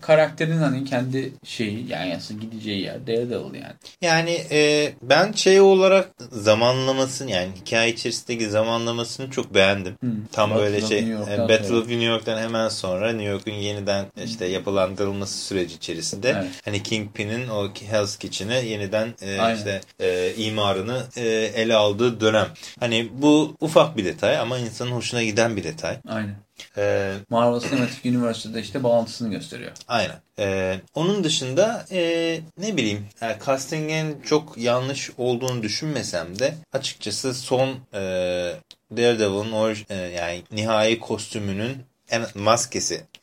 karakterin hani kendi şeyi yani aslında gideceği yer Daredevil yani. Yani e, ben şey olarak zamanlamasını yani hikaye içerisindeki zamanlamasını çok beğendim. Hı. Tam Battle böyle şey e, Battle sonra. of New York'tan hemen sonra New York'un yeniden işte yapılandırılması süreci içerisinde Evet. hani Kingpin'in o Hell's Kitchen'ı yeniden e, Aynen. işte e, imarını e, ele aldığı dönem. Hani bu ufak bir detay ama insanın hoşuna giden bir detay. Aynen. E, Marvel Cinematic Universe'de işte bağlantısını gösteriyor. Aynen. Ee, onun dışında e, ne bileyim yani castingin çok yanlış olduğunu düşünmesem de açıkçası son e, Daredevil'ın e, yani nihai kostümünün en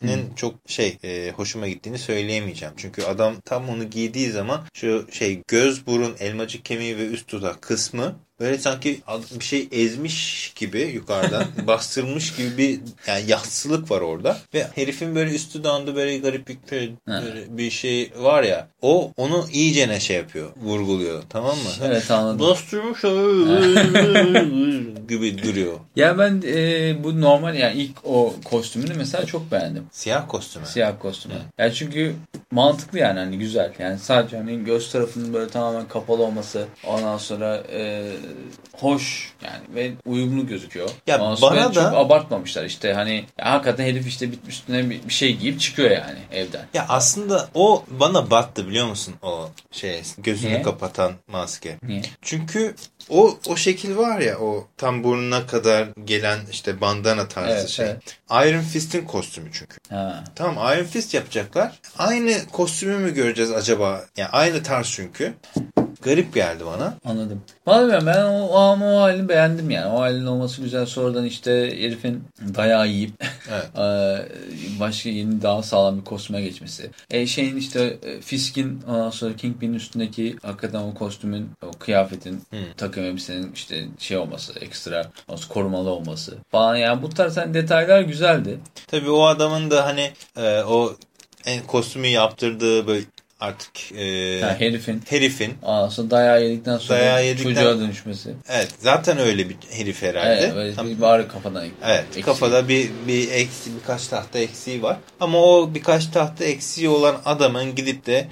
maskesinin çok şey e, hoşuma gittiğini söyleyemeyeceğim. Çünkü adam tam onu giydiği zaman şu şey göz burun elmacık kemiği ve üst dudak kısmı böyle sanki bir şey ezmiş gibi yukarıdan bastırmış gibi bir yani yatsılık var orada ve herifin böyle üstü dağında böyle garip bir, böyle bir şey var ya o onu iyice ne şey yapıyor vurguluyor tamam mı? Evet anladım. Bastırmış gibi duruyor. Ya ben e, bu normal yani ilk o kostümünü mesela çok beğendim. Siyah kostümü. Siyah kostümü. Yani çünkü mantıklı yani hani güzel. Yani sadece hani göz tarafının böyle tamamen kapalı olması ondan sonra e, hoş yani ve uyumlu gözüküyor. Ya ondan bana da çok abartmamışlar işte hani ya hakikaten herif işte bitmiş üstüne bir, bir şey giyip çıkıyor yani evden. Ya aslında o bana battı biliyor musun o şey gözünü Niye? kapatan maske. Niye? Çünkü o o şekil var ya o tam burnuna kadar gelen işte bandana tarzı Evet, şey. evet. Iron Fist'in kostümü çünkü. Ha. Tamam Iron Fist yapacaklar. Aynı kostümü mü göreceğiz acaba? Yani aynı tarz çünkü. Garip geldi bana. Anladım. Vallahi ben o, o, o halini beğendim yani. O halinin olması güzel. Sonradan işte herifin dayağı yiyip Evet. başka yeni daha sağlam bir kostüme geçmesi. E, şeyin işte e, Fisk'in ondan sonra Kingpin'in üstündeki hakikaten o kostümün, o kıyafetin, Hmm. takım elbisenin işte şey olması, ekstra korumalı olması falan. Yani bu tarz hani detaylar güzeldi. Tabii o adamın da hani e, o en kostümü yaptırdığı böyle artık e, Yani herifin herifin sonra dayağı yedikten sonra Dayağı yedikten- çocuğa dönüşmesi. evet zaten öyle bir herif herhalde. Evet, böyle Tam- bir var kafadan. Evet eksik. kafada bir, bir eksi, birkaç tahta eksiği var. Ama o birkaç tahta eksiği olan adamın gidip de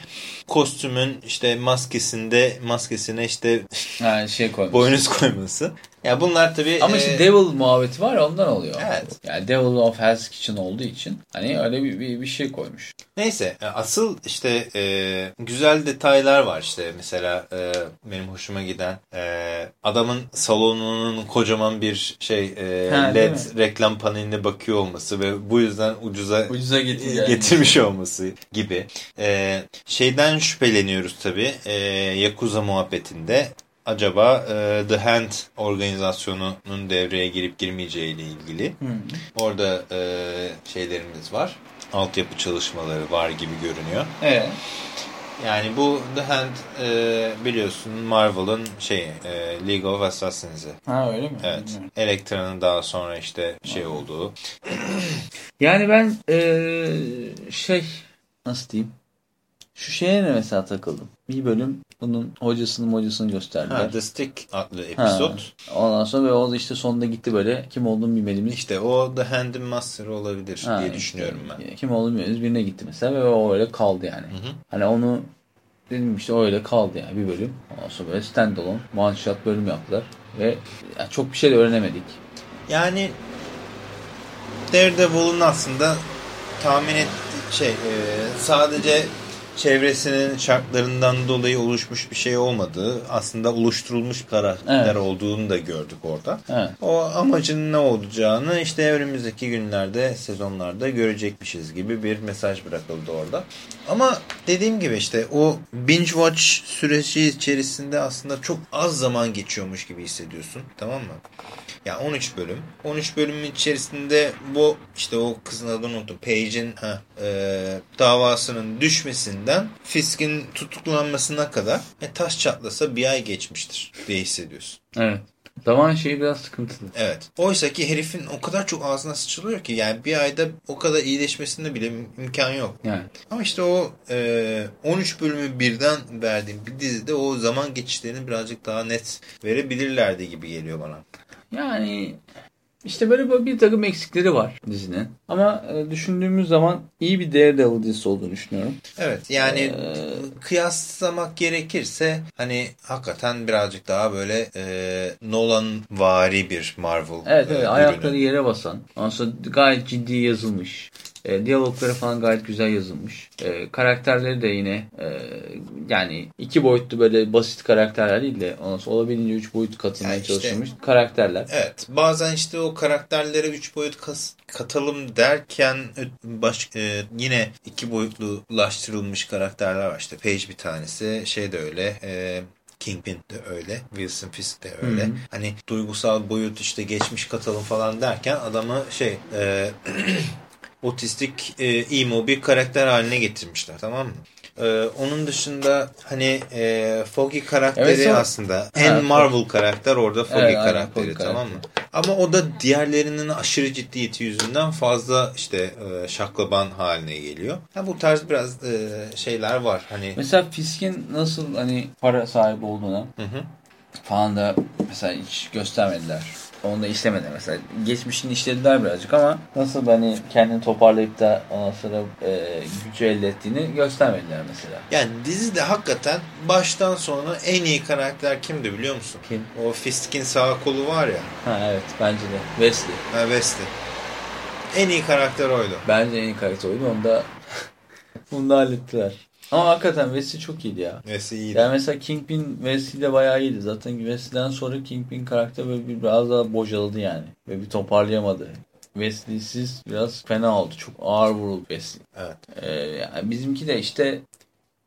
kostümün işte maskesinde maskesine işte Ha, şey koymuş. boynuz koyması. Ya bunlar tabii Ama e, işte Devil muhabbeti var ondan oluyor. Evet. Yani Devil of Hell's Kitchen olduğu için hani öyle bir, bir, bir şey koymuş. neyse e, asıl işte e, güzel detaylar var işte mesela e, benim hoşuma giden e, adamın salonunun kocaman bir şey e, Ha, led reklam paneline bakıyor olması ve bu yüzden ucuza Ucuza getir yani. getirmiş olması gibi. Ee, şeyden şüpheleniyoruz tabii. Ee, Yakuza muhabbetinde acaba e, The Hand organizasyonunun devreye girip girmeyeceği ile ilgili. Hı. Orada e, şeylerimiz var. Altyapı çalışmaları var gibi görünüyor. Evet. Yani bu The Hand e, biliyorsun Marvel'ın şeyi e, League of Assassins'i. Ha öyle mi? Evet. Bilmiyorum. Elektra'nın daha sonra işte şey olduğu. Yani ben eee, şey nasıl diyeyim? Şu şeye ne mesela takıldım. Bir bölüm bunun hocasının hocasını gösterdiler. Ha, The Stick adlı episod. Ondan sonra ve o işte sonunda gitti böyle kim olduğunu bilmediğimiz İşte o The Hand'in Master olabilir Ha, diye işte, düşünüyorum ben. Kim olduğunu bilmiyoruz birine gitti mesela ve o öyle kaldı yani. Hı hı. Hani onu dedim işte öyle kaldı yani bir bölüm. Ondan sonra böyle standalone one shot bölüm yaptılar. Ve yani çok bir şey de öğrenemedik. Yani Daredevil'ın aslında tahmin et şey e, sadece çevresinin şartlarından dolayı oluşmuş bir şey olmadığı aslında oluşturulmuş karakter Evet. olduğunu da gördük orada. Evet. O amacın ne olacağını işte önümüzdeki günlerde, sezonlarda görecekmişiz gibi bir mesaj bırakıldı orada. Ama dediğim gibi işte o binge watch süreci içerisinde aslında çok az zaman geçiyormuş gibi hissediyorsun. Tamam mı? Ya 13 bölüm. 13 bölümün içerisinde bu işte o kızın adını unuttum. Paige'in e, davasının düşmesinden Fisk'in tutuklanmasına kadar e, taş çatlasa bir ay geçmiştir diye hissediyorsun. Evet. Zaman şeyi biraz sıkıntılı. Evet. Oysa ki herifin o kadar çok ağzına sıçılıyor ki yani bir ayda o kadar iyileşmesinde bile im- imkan yok. Yani. Ama işte o e, 13 bölümü birden verdiğim bir dizide o zaman geçişlerini birazcık daha net verebilirlerdi gibi geliyor bana. Yani işte böyle bir takım eksikleri var dizinin. Ama e, düşündüğümüz zaman iyi bir Daredevil dizisi olduğunu düşünüyorum. Evet yani Ee, kıyaslamak gerekirse hani hakikaten birazcık daha böyle e, Nolan vari bir Marvel Evet, e, evet ürünü. ayakları yere basan. Ondan sonra gayet ciddi yazılmış. E, diyalogları falan gayet güzel yazılmış. E, karakterleri de yine e, yani iki boyutlu böyle basit karakterler değil de ondan olabildiğince üç boyut katılmaya Yani işte- çalışılmış karakterler. Evet bazen işte o karakterlere 3 boyut kas- katalım derken baş, e, yine iki boyutlulaştırılmış karakterler var. İşte Page bir tanesi şey de öyle e, Kingpin de öyle. Wilson Fisk de öyle. Hı hı. Hani duygusal boyut işte geçmiş katalım falan derken adamı şey e, otistik e, emo bir karakter haline getirmişler tamam mı? Ee, onun dışında hani e, Foggy karakteri Evet, sonra- aslında en Marvel karakter orada Foggy Evet, aynen, karakteri Foggy tamam mı? Ama o da diğerlerinin aşırı ciddiyeti yüzünden fazla işte e, şaklaban haline geliyor. Ha, bu tarz biraz e, şeyler var. Hani Mesela Fisk'in nasıl hani para sahibi olduğunu hı hı. falan da mesela hiç göstermediler. Onu da işlemediler mesela. Geçmişini işlediler birazcık ama nasıl hani kendini toparlayıp da ondan sonra e, gücü elde ettiğini göstermediler mesela. Yani dizide hakikaten baştan sona en iyi karakter kimdi biliyor musun? Kim? O Fisk'in sağ kolu var ya. Ha evet bence de. Wesley. Ha, Wesley. En iyi karakter oydu. Bence en iyi karakter oydu. Onu da, bunu da hallettiler. Ama hakikaten Wesley çok iyiydi ya. Wesley iyiydi. Yani mesela Kingpin Wesley de bayağı iyiydi. Zaten Wesley'den sonra Kingpin karakter böyle bir, biraz daha bocaladı yani. Ve bir toparlayamadı. Wesley'siz biraz fena oldu. Çok ağır vuruldu Wesley. Evet. Ee, yani bizimki de işte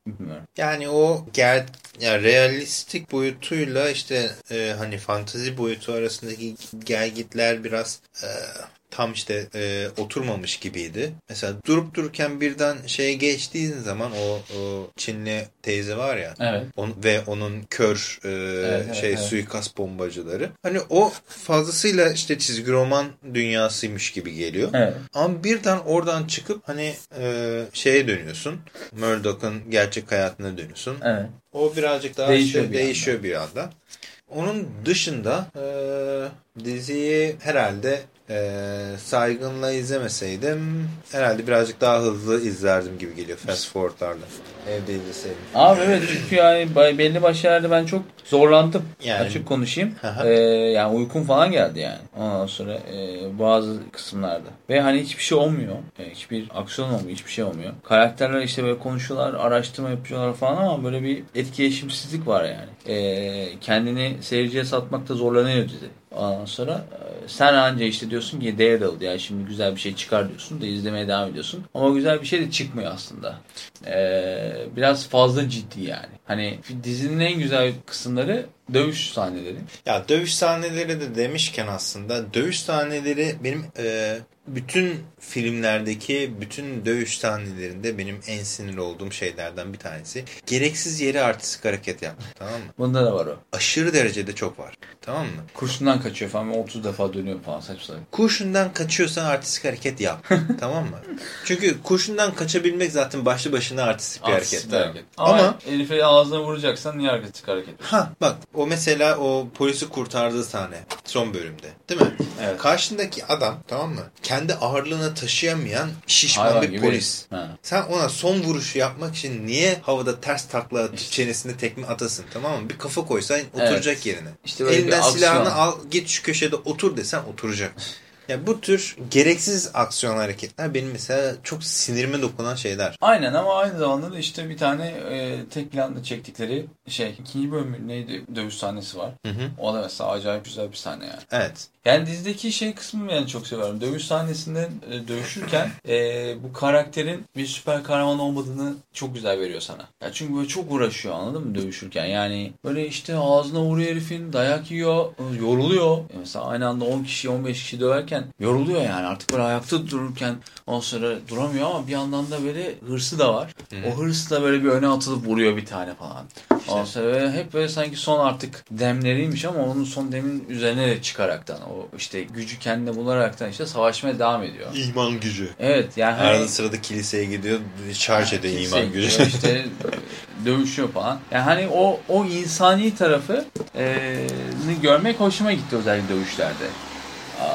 bilmiyorum. Yani o ger yani realistik boyutuyla işte e, hani fantazi boyutu arasındaki gelgitler biraz e, tam işte e, oturmamış gibiydi. Mesela durup dururken birden şeye geçtiğin zaman o, o Çinli teyze var ya Evet. on, ve onun kör e, evet, şey evet. suikast bombacıları. Hani o fazlasıyla işte çizgi roman dünyasıymış gibi geliyor. Evet. Ama birden oradan çıkıp hani e, şeye dönüyorsun. Murdoch'un gerçek hayatına dönüyorsun. Evet. O birazcık daha Değişiyor şey- bir değişiyor bir anda. Onun dışında e, diziyi herhalde e, saygınla izlemeseydim herhalde birazcık daha hızlı izlerdim gibi geliyor fast forwardlarla. Evde izleseydim. Abi evet çünkü yani belli başlarda ben çok zorlandım. Yani- Açık konuşayım. Ee, yani uykum falan geldi yani. Ondan sonra e, bazı kısımlarda. Ve hani hiçbir şey olmuyor. E, hiçbir aksiyon olmuyor. Hiçbir şey olmuyor. Karakterler işte böyle konuşuyorlar, araştırma yapıyorlar falan ama böyle bir etkileşimsizlik var yani. E, kendini seyirciye satmakta zorlanıyor dizi. Ondan sonra e, sen anca işte diyorsun ki Daredevil ya şimdi güzel bir şey çıkar diyorsun da izlemeye devam ediyorsun. Ama güzel bir şey de çıkmıyor aslında. E, biraz fazla ciddi yani. Hani dizinin en güzel kısımları dövüş sahneleri. Ya dövüş sahneleri de demişken aslında dövüş sahneleri benim e, bütün filmlerdeki bütün dövüş sahnelerinde benim en sinir olduğum şeylerden bir tanesi. Gereksiz yere artistik hareket yapmak tamam mı? Bunda da var o. Aşırı derecede çok var. Tamam mı? Kurşundan kaçıyor falan ve 30 defa dönüyor falan saçma sapan. Kurşundan kaçıyorsan artistik hareket yap. tamam mı? Çünkü kurşundan kaçabilmek zaten başlı başına artistik bir hareket. tamam. Ama, Ama Elif'e ağzına vuracaksan niye artistik hareket? Ha bak o mesela o polisi kurtardığı sahne son bölümde değil mi? Evet. Karşındaki adam tamam mı? Kendi ağırlığını taşıyamayan şişman Hayvan bir gibi. polis. Ha. Sen ona son vuruşu yapmak için niye havada ters takla atıp çenesine tekme atasın tamam mı? Bir kafa koysan oturacak yerine. İşte Elinden silahını al git şu köşede otur desen oturacak. Ya bu tür gereksiz aksiyon hareketler benim mesela çok sinirime dokunan şeyler. Aynen ama aynı zamanda da işte bir tane e, tek planda çektikleri şey ikinci bölüm neydi dövüş sahnesi var. Hı hı. O da mesela acayip güzel bir sahne yani. Evet. Yani dizideki şey kısmını ben çok seviyorum. Dövüş sahnesinde e, dövüşürken e, bu karakterin bir süper kahraman olmadığını çok güzel veriyor sana. Ya çünkü böyle çok uğraşıyor anladın mı dövüşürken. Yani böyle işte ağzına vuruyor herifin, dayak yiyor, e, yoruluyor. E, mesela aynı anda 10 kişi 15 kişi döverken yoruluyor yani. Artık böyle ayakta dururken ondan sonra duramıyor ama bir yandan da böyle hırsı da var. O hırs da böyle bir öne atılıp vuruyor bir tane falan. Ondan sonra böyle hep böyle sanki son artık demleriymiş ama onun son demin üzerine de çıkaraktan o işte gücü kendine bularaktan işte savaşmaya devam ediyor. İman gücü. Evet yani hani- Arada sırada kiliseye gidiyor, charge ediyor Kiliseye iman gücü. gidiyor, işte dövüşüyor falan. Yani hani o o insani tarafı e, görmek hoşuma gitti özellikle dövüşlerde. Aa,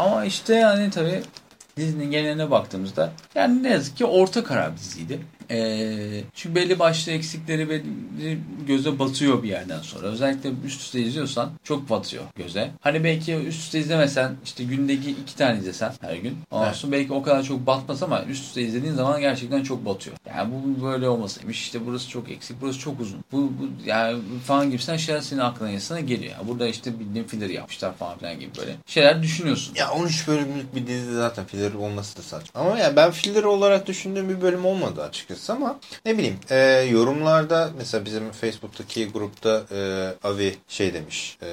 ama işte yani tabii dizinin geneline baktığımızda yani ne yazık ki orta karar diziydi. Ee, çünkü belli başlı eksikleri belli göze batıyor bir yerden sonra. Özellikle üst üste izliyorsan çok batıyor göze. Hani belki üst üste izlemesen işte gündeki iki tane izlesen her gün. Ondan sonra belki o kadar çok batmaz ama üst üste izlediğin zaman gerçekten çok batıyor. Yani bu böyle olmasaymış işte burası çok eksik, burası çok uzun. Bu, bu yani falan gibisinden şeyler senin aklına insana geliyor. Yani burada işte bildiğin filler yapmışlar falan filan gibi böyle şeyler düşünüyorsun. Ya 13 bölümlük bir dizide zaten filler olması da saçma. Ama ya ben filler olarak düşündüğüm bir bölüm olmadı açıkçası. Açıkçası ama ne bileyim e, yorumlarda mesela bizim Facebook'taki grupta e, Avi şey demiş e,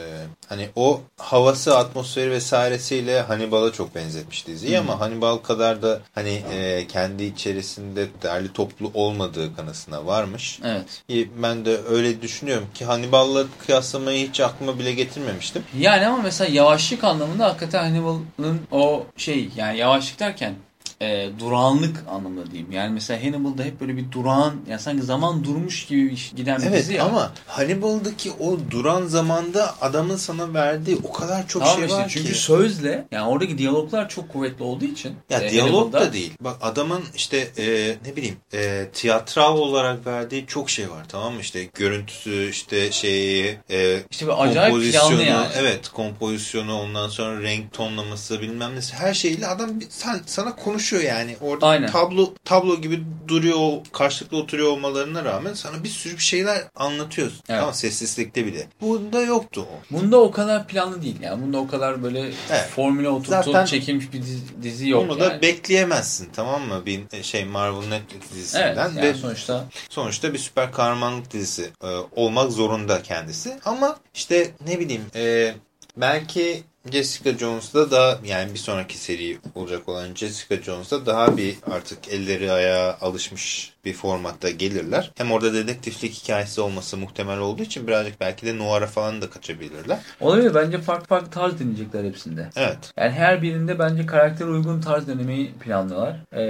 hani o havası atmosferi vesairesiyle Hannibal'a çok benzetmiş diziyi ama Hannibal kadar da hani e, kendi içerisinde derli toplu olmadığı kanısına varmış. Evet. E, Ben de öyle düşünüyorum ki Hannibal'la kıyaslamayı hiç aklıma bile getirmemiştim. Yani ama mesela yavaşlık anlamında hakikaten Hannibal'ın o şey yani yavaşlık derken e, durağanlık anlamında diyeyim. Yani mesela Hannibal'da hep böyle bir durağan yani sanki zaman durmuş gibi giden bir Evet dizi ya. ama Hannibal'daki o duran zamanda adamın sana verdiği o kadar çok Tamam şey işte var çünkü ki. sözle yani oradaki diyaloglar çok kuvvetli olduğu için. Ya e, diyalog Hannibal'da- da değil. Bak adamın işte e, ne bileyim e, tiyatral olarak verdiği çok şey var tamam mı? İşte görüntüsü işte şeyi e, İşte bir acayip kompozisyonu planlı yani. evet kompozisyonu ondan sonra renk tonlaması bilmem nesi her şeyle adam sen, sana konuşuyor yani. Orada Aynen. tablo tablo gibi duruyor karşılıklı oturuyor olmalarına rağmen sana bir sürü bir şeyler anlatıyor. Evet. Ama sessizlikte bile. Bunda yoktu o. Bunda o kadar planlı değil yani. Bunda o kadar böyle Evet. formüle oturtulup Zaten- çekilmiş bir dizi, dizi yok Onu yani. da bekleyemezsin tamam mı? Bir şey Marvel Netflix dizisinden. Evet yani Ve sonuçta sonuçta bir süper kahramanlık dizisi e, olmak zorunda kendisi. Ama işte ne bileyim e, belki Jessica Jones'da da yani bir sonraki seri olacak olan Jessica Jones'da daha bir artık elleri ayağa alışmış bir formatta gelirler. Hem orada dedektiflik hikayesi olması muhtemel olduğu için birazcık belki de noir'a falan da kaçabilirler. olabilir bence farklı farklı tarz deneyecekler hepsinde. Evet. Yani her birinde bence karakter uygun tarz denemeyi planlıyorlar. Ee,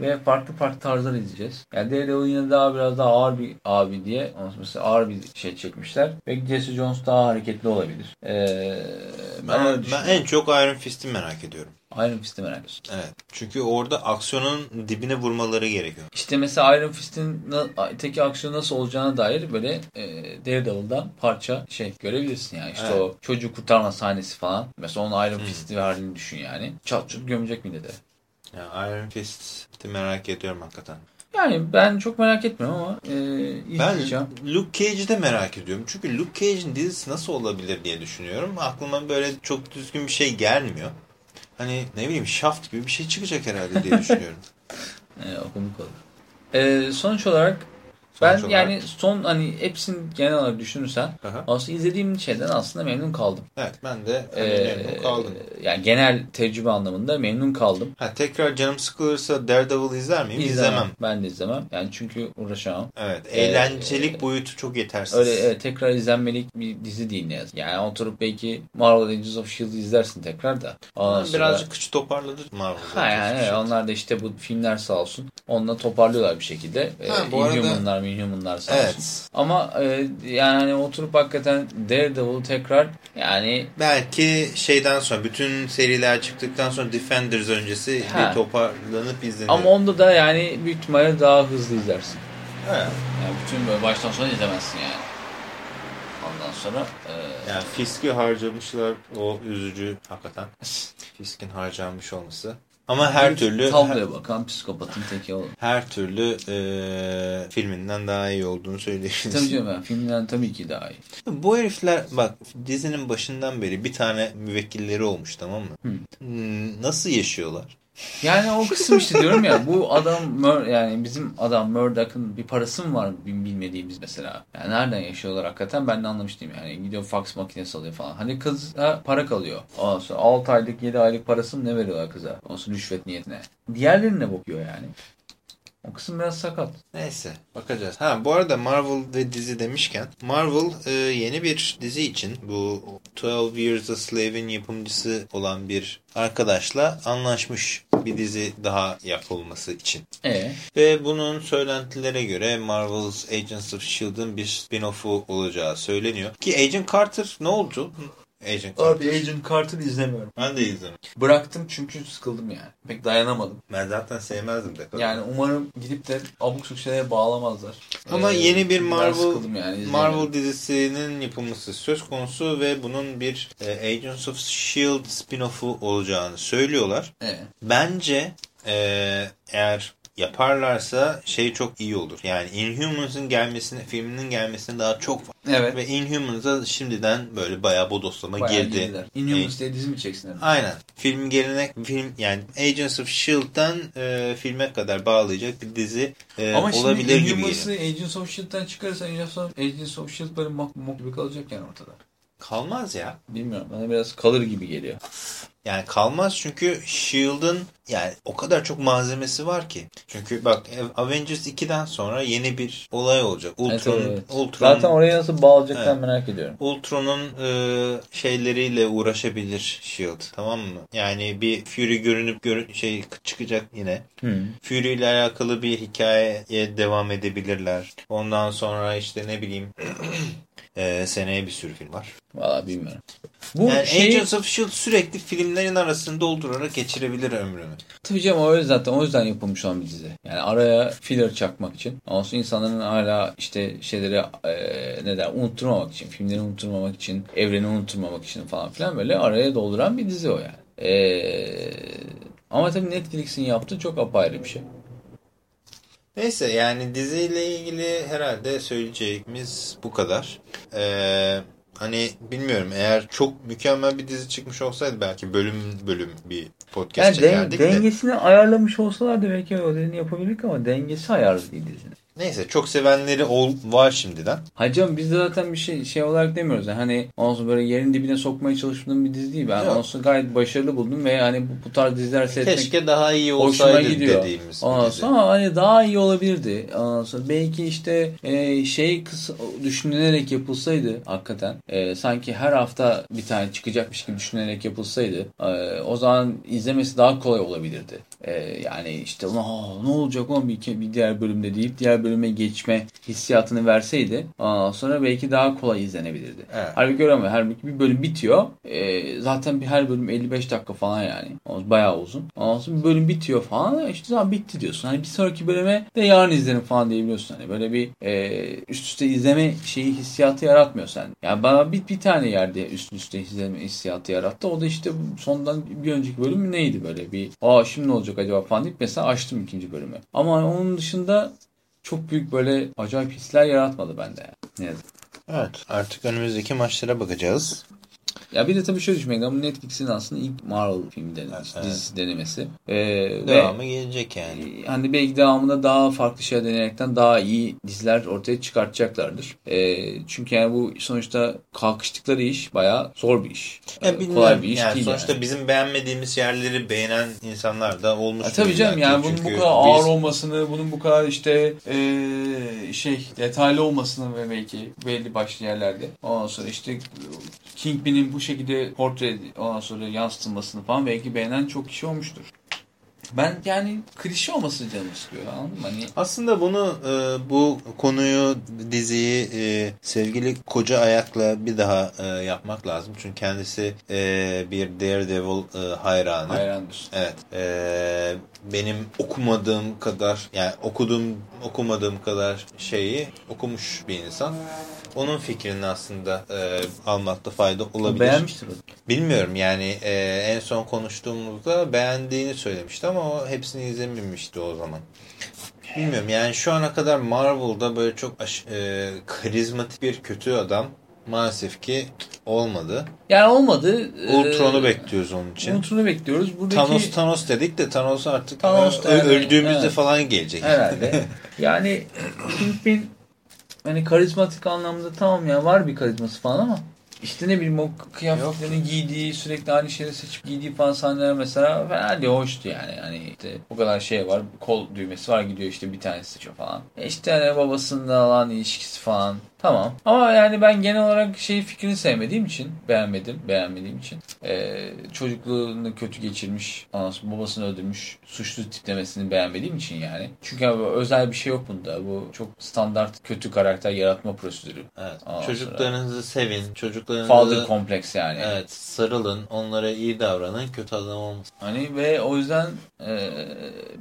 ve farklı farklı tarzlar izleyeceğiz. Yani Daredevil yine daha biraz daha ağır bir abi diye mesela ağır bir şey çekmişler. Ve Jesse Jones daha hareketli olabilir. Ee, ben, Ben, en çok Iron Fist'i merak ediyorum. Iron Fist'i merak ediyorum. Evet. Çünkü orada aksiyonun dibine vurmaları gerekiyor. İşte mesela Iron Fist'in teki aksiyonu nasıl olacağına dair böyle e, Daredevil'dan parça şey görebilirsin yani. İşte Evet. o çocuğu kurtarma sahnesi falan. Mesela onun Iron Fist'i halini düşün yani. Çat çut gömecek mi dedi. Yani Iron Fist'i merak ediyorum hakikaten. Yani ben çok merak etmiyorum ama e, Ben izleyeceğim. Luke Cage'i de merak ediyorum. Çünkü Luke Cage'in dizisi nasıl olabilir diye düşünüyorum. Aklıma böyle çok düzgün bir şey gelmiyor. Hani ne bileyim Shaft gibi bir şey çıkacak herhalde diye düşünüyorum. E, komik olur. E, sonuç olarak ben olarak- yani son hani hepsini genel olarak düşünürsen Aha. aslında izlediğim şeyden aslında memnun kaldım. Evet ben de hani E, memnun kaldım. yani genel tecrübe anlamında memnun kaldım. Ha, tekrar canım sıkılırsa Daredevil izler miyim? İzlemem. Ben de izlemem. Yani çünkü uğraşamam. Evet. Ee, Eğlencelik boyutu çok yetersiz. Öyle evet, tekrar izlenmelik bir dizi değil ne yazık. Yani oturup belki Marvel Agents of S.H.I.E.L.D. izlersin tekrar da. Ondan sonra- Birazcık kıç toparladı Marvel. Ha yani evet, onlar da işte bu filmler sağ olsun. Onunla toparlıyorlar bir şekilde. Ha, ee, bu arada- Inhumanlar, Inhumanlar olsun. Evet. Ama e, yani hani oturup hakikaten Daredevil'ı tekrar yani Belki şeyden sonra bütün seriler çıktıktan sonra Defenders öncesi Ha. bir toparlanıp izlenir. ama onda da yani büyük ihtimalle daha hızlı izlersin. Evet. Yani bütün böyle baştan sona izlemezsin yani. Ondan sonra e, Yani Fisk'i harcamışlar. O üzücü hakikaten. Fisk'in harcanmış olması. Ama her türlü her, tabloya bakan psikopatın teki olur. her türlü e, filminden daha iyi olduğunu söyleyebiliriz. Tabii canım yani filmden tabii ki daha iyi. Bu herifler bak dizinin başından beri bir tane müvekkilleri olmuş tamam mı? Hı. Hmm, Nasıl yaşıyorlar? Yani o kısım işte diyorum ya bu adam yani bizim adam Murdoch'ın bir parası mı var bil- bilmediğimiz mesela. Yani nereden yaşıyorlar hakikaten ben de anlamıştım yani. Gidiyor fax makinesi alıyor falan. Hani kıza para kalıyor. Ondan sonra 6 aylık 7 aylık parası mı ne veriyorlar kıza? Ondan sonra rüşvet niyetine. Diğerlerine bakıyor yani. O kısım biraz sakat. Neyse bakacağız. Ha bu arada Marvel ve dizi demişken Marvel e, yeni bir dizi için bu 12 Years a Slave'in yapımcısı olan bir arkadaşla anlaşmış bir dizi daha yapılması için. E Ve bunun söylentilere göre Marvel's Agents of S.H.I.E.L.D'ın bir spin-off'u olacağı söyleniyor. Ki Agent Carter ne oldu? Agent Carter. Agent Carter izlemiyorum. Ben de izledim. Bıraktım çünkü sıkıldım yani. Pek dayanamadım. Ben zaten sevmezdim de. Yani umarım gidip de abuk subuk şeylere bağlamazlar. Ama Ee, yeni bir Marvel yani. Marvel dizisinin yapılması söz konusu ve bunun bir e, Agents of S.H.I.E.L.D. spin-off'u olacağını söylüyorlar. Ee, Bence e, eğer yaparlarsa şey çok iyi olur. Yani Inhumans'ın gelmesine, filminin gelmesine daha çok var. Evet. Ve Inhumans'a şimdiden böyle bayağı bodoslama Bayağı girdi. girdiler. Inhumans diye dizi mi çeksinler? Aynen. Film gelenek film yani Agents of S.H.I.E.L.D'dan e, filme kadar bağlayacak bir dizi e, Ama şimdi olabilir gibi Inhumans'ı geliyor. Agents of S.H.I.E.L.D'den of, Agents of S.H.I.E.L.D. böyle mok, mok gibi kalacak yani ortada. Kalmaz ya. Bilmiyorum. Bana biraz kalır gibi geliyor. Yani kalmaz çünkü S.H.I.E.L.D'ın yani o kadar çok malzemesi var ki. Çünkü bak Avengers 2'den sonra yeni bir olay olacak. Ultron, Evet, evet. Ultron, Zaten oraya nasıl bağlayacaklar Evet. merak ediyorum. Ultron'un e, şeyleriyle uğraşabilir S.H.I.E.L.D. Tamam mı? Yani bir Fury görünüp görün şey çıkacak yine. Hı. Fury ile alakalı bir hikayeye devam edebilirler. Ondan sonra işte ne bileyim e, seneye bir sürü film var. Valla bilmiyorum. Bu Yani şey Agents of S.H.I.E.L.D. sürekli filmlerin arasında doldurarak geçirebilir ömrünü. tabii canım o öyle zaten o yüzden yapılmış olan bir dizi. Yani araya filler çakmak için. Ondan insanların hala işte şeyleri e, ne der unutturmamak için, filmleri unutturmamak için, evreni unutturmamak için falan filan böyle araya dolduran bir dizi o yani. E, ama tabii Netflix'in yaptığı çok apayrı bir şey. Neyse yani diziyle ilgili herhalde söyleyeceğimiz bu kadar. Ee, hani bilmiyorum eğer çok mükemmel bir dizi çıkmış olsaydı belki bölüm bölüm bir podcast Yani den- çekerdik de. dengesini ayarlamış olsalardı belki o dediğini yapabilirdik ama dengesi ayarlı değil dizinin. Neyse çok sevenleri ol, var şimdiden. Hacım biz de zaten bir şey şey olarak demiyoruz. Yani hani sonra böyle yerin dibine sokmaya çalıştığım bir dizi değil. Ben ondan sonra gayet başarılı buldum ve hani bu, bu tarz diziler seyretmek Keşke daha iyi olsaydı gidiyor. dediğimiz Ondan dizi. sonra hani daha iyi olabilirdi. Ondan sonra belki işte e, şey kısa, düşünülerek yapılsaydı hakikaten e, sanki her hafta bir tane çıkacakmış gibi düşünülerek yapılsaydı e, o zaman izlemesi daha kolay olabilirdi. E, yani işte "Aa, ne olacak oğlum bir, bir diğer bölümde deyip diğer bölüme geçme hissiyatını verseydi ondan sonra belki daha kolay izlenebilirdi. Evet. Halbuki öyle ama halbuki bir bölüm bitiyor. E, zaten bir her bölüm 55 dakika falan yani. O bayağı uzun. Ondan sonra bir bölüm bitiyor falan. İşte zaman bitti diyorsun. Hani bir sonraki bölüme de yarın izlerim falan diyebiliyorsun. Hani böyle bir e, üst üste izleme şeyi hissiyatı yaratmıyor sen. Yani bana bir, bir tane yerde üst üste izleme hissiyatı yarattı. O da işte sondan bir önceki bölüm neydi böyle bir aa şimdi ne olacak acaba falan deyip mesela açtım ikinci bölümü. Ama onun dışında çok büyük böyle acayip hisler yaratmadı bende. Yani. Ne yazık. Evet artık önümüzdeki maçlara bakacağız. Ya bir de tabii şöyle düşünmek lazım. Netflix'in aslında ilk Marvel filmi denemesi, Evet. dizisi denemesi. Ee, Devamı gelecek yani. ve hani belki devamında daha farklı şeyler deneyerekten daha iyi diziler ortaya çıkartacaklardır. Ee, çünkü yani bu sonuçta kalkıştıkları iş bayağı zor bir iş. Ya Ee, bilmiyorum. kolay bir iş yani değil sonuçta yani. bizim beğenmediğimiz yerleri beğenen insanlar da olmuş. Ya tabii canım yani bunun bu kadar ağır olmasını, bunun bu kadar işte eee, şey detaylı olmasını ve belki belli başlı yerlerde ondan sonra işte Kingpin'in bu şekilde portre ondan sonra yansıtılmasını falan belki beğenen çok kişi olmuştur. Ben yani klişe olması canımı sıkıyor anladın mı? Hani Aslında bunu e, bu konuyu diziyi e, sevgili koca ayakla bir daha e, yapmak lazım. Çünkü kendisi e, bir Daredevil e, hayranı. hayrandır. Evet. e, benim okumadığım kadar yani okuduğum okumadığım kadar şeyi okumuş bir insan. Onun fikrini aslında e, almakta fayda olabilir. Beğenmiştir o. Bilmiyorum yani e, en son konuştuğumuzda beğendiğini söylemişti ama o hepsini izlememişti o zaman. Bilmiyorum yani şu ana kadar Marvel'da böyle çok e, karizmatik bir kötü adam maalesef ki olmadı. Yani olmadı. Ultron'u Ee, bekliyoruz onun için. Ultron'u bekliyoruz. Buradaki Thanos Thanos dedik de Thanos artık Thanos da ö- yani, öldüğümüzde evet. falan gelecek. Herhalde. yani Kingpin hani karizmatik anlamda tamam ya var bir karizması falan ama işte ne bileyim o kıyafetlerini giydiği sürekli aynı şeyleri seçip giydiği falan sahneler mesela fena değil hoştu yani. Yani işte bu kadar şey var kol düğmesi var gidiyor işte bir tanesi seçiyor falan. E işte hani babasıyla olan ilişkisi falan tamam. Ama yani ben genel olarak şey fikrini sevmediğim için beğenmedim beğenmediğim için e, çocukluğunu kötü geçirmiş anasını babasını öldürmüş suçlu tiplemesini beğenmediğim için yani. Çünkü abi özel bir şey yok bunda. Bu çok standart kötü karakter yaratma prosedürü. Evet. Ondan Çocuklarınızı sevin. Çocuk çocuklarınıza Father kompleks yani. evet, sarılın, onlara iyi davranın, kötü adam olmasın. Hani ve o yüzden e,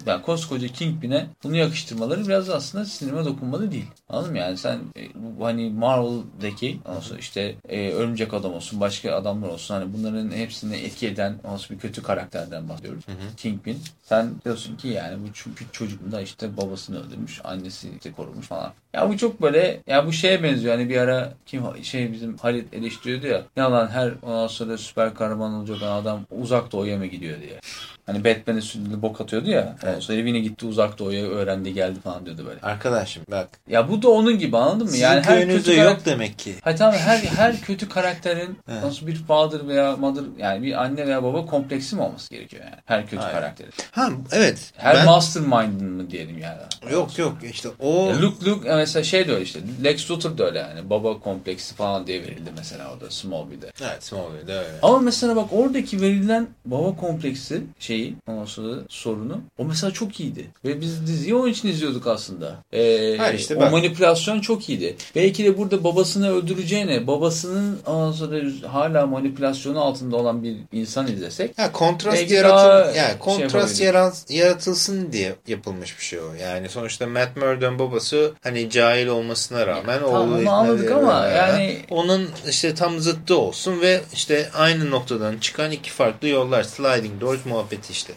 ben koskoca Kingpin'e bunu yakıştırmaları biraz aslında sinirime dokunmadı değil. Anladın mı? Yani sen e, hani Marvel'daki olsun işte e, Örümcek Adam olsun, başka adamlar olsun hani bunların hepsini etki eden olsun bir kötü karakterden bahsediyoruz. Kingpin. Sen diyorsun ki yani bu çünkü çocuk da işte babasını öldürmüş, annesi işte korumuş falan. Ya bu çok böyle ya bu şeye benziyor. Hani bir ara kim şey bizim Halit eleştiriyordu ya. Ya lan her ondan sonra süper kahraman olacak adam uzak doğuya mı gidiyor diye. Hani Batman'e sürekli bok atıyordu ya. Ondan sonra evine gitti uzak doğuya öğrendi geldi falan diyordu böyle. Arkadaşım bak, Ya bu da onun gibi anladın mı? sizin Yani her kötü yok karakter... demek ki. Hayır tamam her her kötü karakterin Evet. nasıl bir father veya mother yani bir anne veya baba kompleksi mi olması gerekiyor yani? Her kötü Hayır. karakterin. Ha evet. Her ben... mastermind'ın mı diyelim yani? Yok yok işte o... Ya Luke Luke mesela şey de öyle işte. Lex Luthor da öyle yani. Baba kompleksi falan diye verildi mesela orada Smallville'de. Evet Smallville'de öyle. Ama mesela bak oradaki verilen baba kompleksi şeyi ondan sonra sorunu o mesela çok iyiydi. Ve biz diziyi onun için izliyorduk aslında. Ee, Hayır işte o bak. manipülasyon çok iyiydi. Belki de burada babasını öldüreceğine babasının ondan sonra hala manipülasyonu altında olan bir insan izlesek Ya kontrast yaratıl yani şey kontrast yapabilir. yarat yaratılsın diye yapılmış bir şey o. Yani sonuçta Matt Murdock'ın babası hani cahil olmasına rağmen Tamam, oğlu anladık ama yani- onun işte tam zıttı olsun ve işte aynı noktadan çıkan iki farklı yollar sliding doors muhabbeti işte.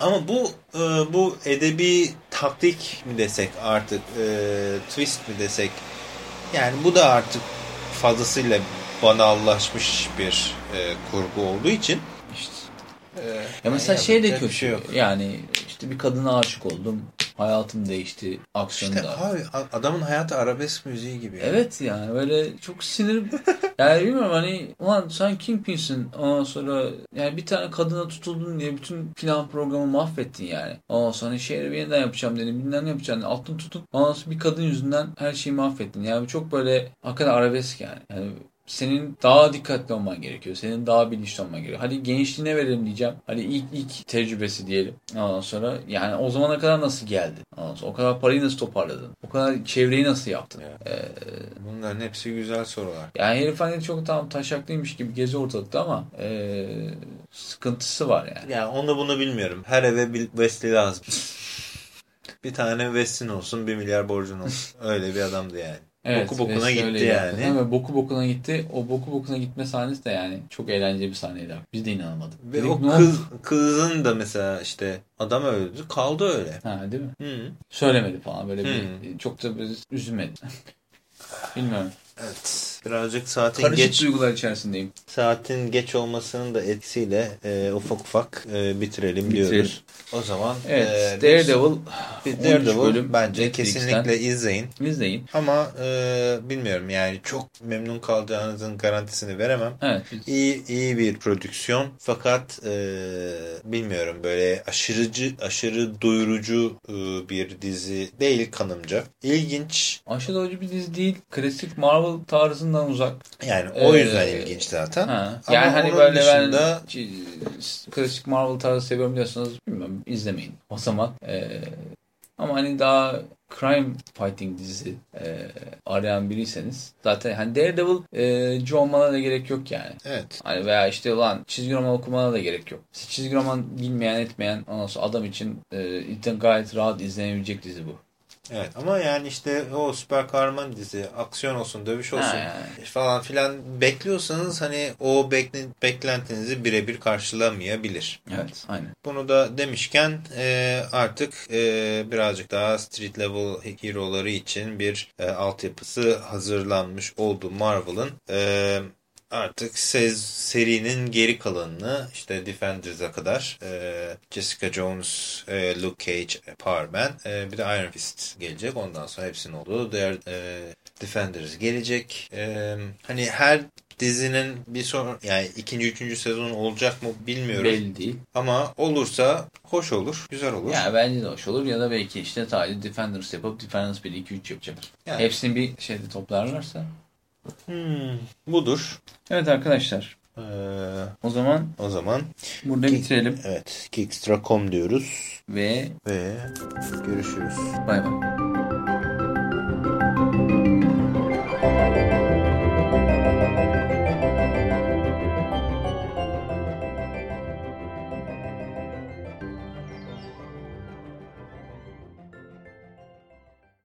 Ama bu e, bu edebi taktik mi desek artık e, twist mi desek yani bu da artık fazlasıyla banallaşmış bir e, kurgu olduğu için işte e, Ya mesela yani şey de kötü. şey yok. Yani işte bir kadına aşık oldum. Hayatım değişti aksiyonda. İşte abi adamın hayatı arabesk müziği gibi. ya. Evet yani böyle çok sinir yani bilmiyorum hani ulan sen Kingpin'sin ondan sonra yani bir tane kadına tutuldun diye bütün plan programı mahvettin yani. Ondan sonra şehri yeniden yapacağım dedim bilmem ne yapacağım dedim. Altın tutup ondan sonra bir kadın yüzünden her şeyi mahvettin. Yani çok böyle hakikaten arabesk yani. Yani senin daha dikkatli olman gerekiyor. Senin daha bilinçli olman gerekiyor. Hadi gençliğine verelim diyeceğim. Hadi ilk ilk tecrübesi diyelim. Ondan sonra yani o zamana kadar nasıl geldi? Ondan sonra o kadar parayı nasıl toparladın? O kadar çevreyi nasıl yaptın? Ya. Ee, Bunların hepsi güzel sorular. yani herif hani çok tam taşaklıymış gibi gezi ortalıkta ama ee, sıkıntısı var yani. Yani onu bunu bilmiyorum. Her eve bir Wesley lazım. bir tane Westin olsun, bir milyar borcun olsun. Öyle bir adamdı yani. Boku bokuna Wesley gitti yani. hakikaten Ve boku bokuna gitti. O boku bokuna gitme sahnesi de yani çok eğlenceli bir sahneydi. Biz de inanamadık. Ve Dedik, o kız, kızın da mesela işte adam öldü, kaldı öyle. Ha değil mi? Hı. Söylemedi falan böyle bir Hmm. çok da üzülmedi. Bilmiyorum. Evet. Birazcık saatin Karışık geç duygular içerisindeyim. saatin geç olmasının da etkisiyle e, ufak ufak e, bitirelim, Bitirelim. diyoruz. O zaman Evet, e, Daredevil bir 13 Daredevil bölüm bence Netflix'ten. kesinlikle izleyin. izleyin. Ama e, bilmiyorum yani çok memnun kalacağınızın garantisini veremem. Evet. İyi iyi bir prodüksiyon fakat e, bilmiyorum böyle aşırıcı aşırı doyurucu e, bir dizi değil kanımca. İlginç Aşırı doyurucu bir dizi değil. Klasik Marvel tarzından uzak. yani o Ee, yüzden ilginç zaten. Ha. Ama Yani hani böyle dışında- ben klasik Marvel tarzı seviyorum diyorsanız bilmiyorum izlemeyin. O zaman e, ama hani daha crime fighting dizisi e, arayan biriyseniz zaten hani Daredevil e, olmana da gerek yok yani. Evet. Hani veya işte ulan çizgi roman okumana da gerek yok. Çizgi roman bilmeyen etmeyen ondan sonra adam için e, gayet rahat izlenebilecek dizi bu. Evet ama yani işte o süper kahraman dizi aksiyon olsun dövüş olsun Ha, yani. falan filan bekliyorsanız hani o bekle, beklentinizi birebir karşılamayabilir. Evet aynen. Bunu da demişken e, artık e, birazcık daha street level hero'ları için bir e, altyapısı hazırlanmış oldu Marvel'ın. E, artık sez, serinin geri kalanını işte Defenders'a kadar e, Jessica Jones, e, Luke Cage, Power Man e, bir de Iron Fist gelecek. Ondan sonra hepsinin olduğu diğer e, Defenders gelecek. E, hani her dizinin bir son yani ikinci üçüncü sezon olacak mı bilmiyorum. Belli değil. Ama olursa hoş olur, güzel olur. Ya bence de hoş olur ya da belki işte sadece Defenders yapıp Defenders 1 2 3 yapacak. Yani. Hepsini bir şeyde toplarlarsa. Hmm, budur. Evet arkadaşlar. Ee, O zaman o zaman burada Ki- bitirelim evet Kickstra.com diyoruz ve ve görüşürüz. bay bay.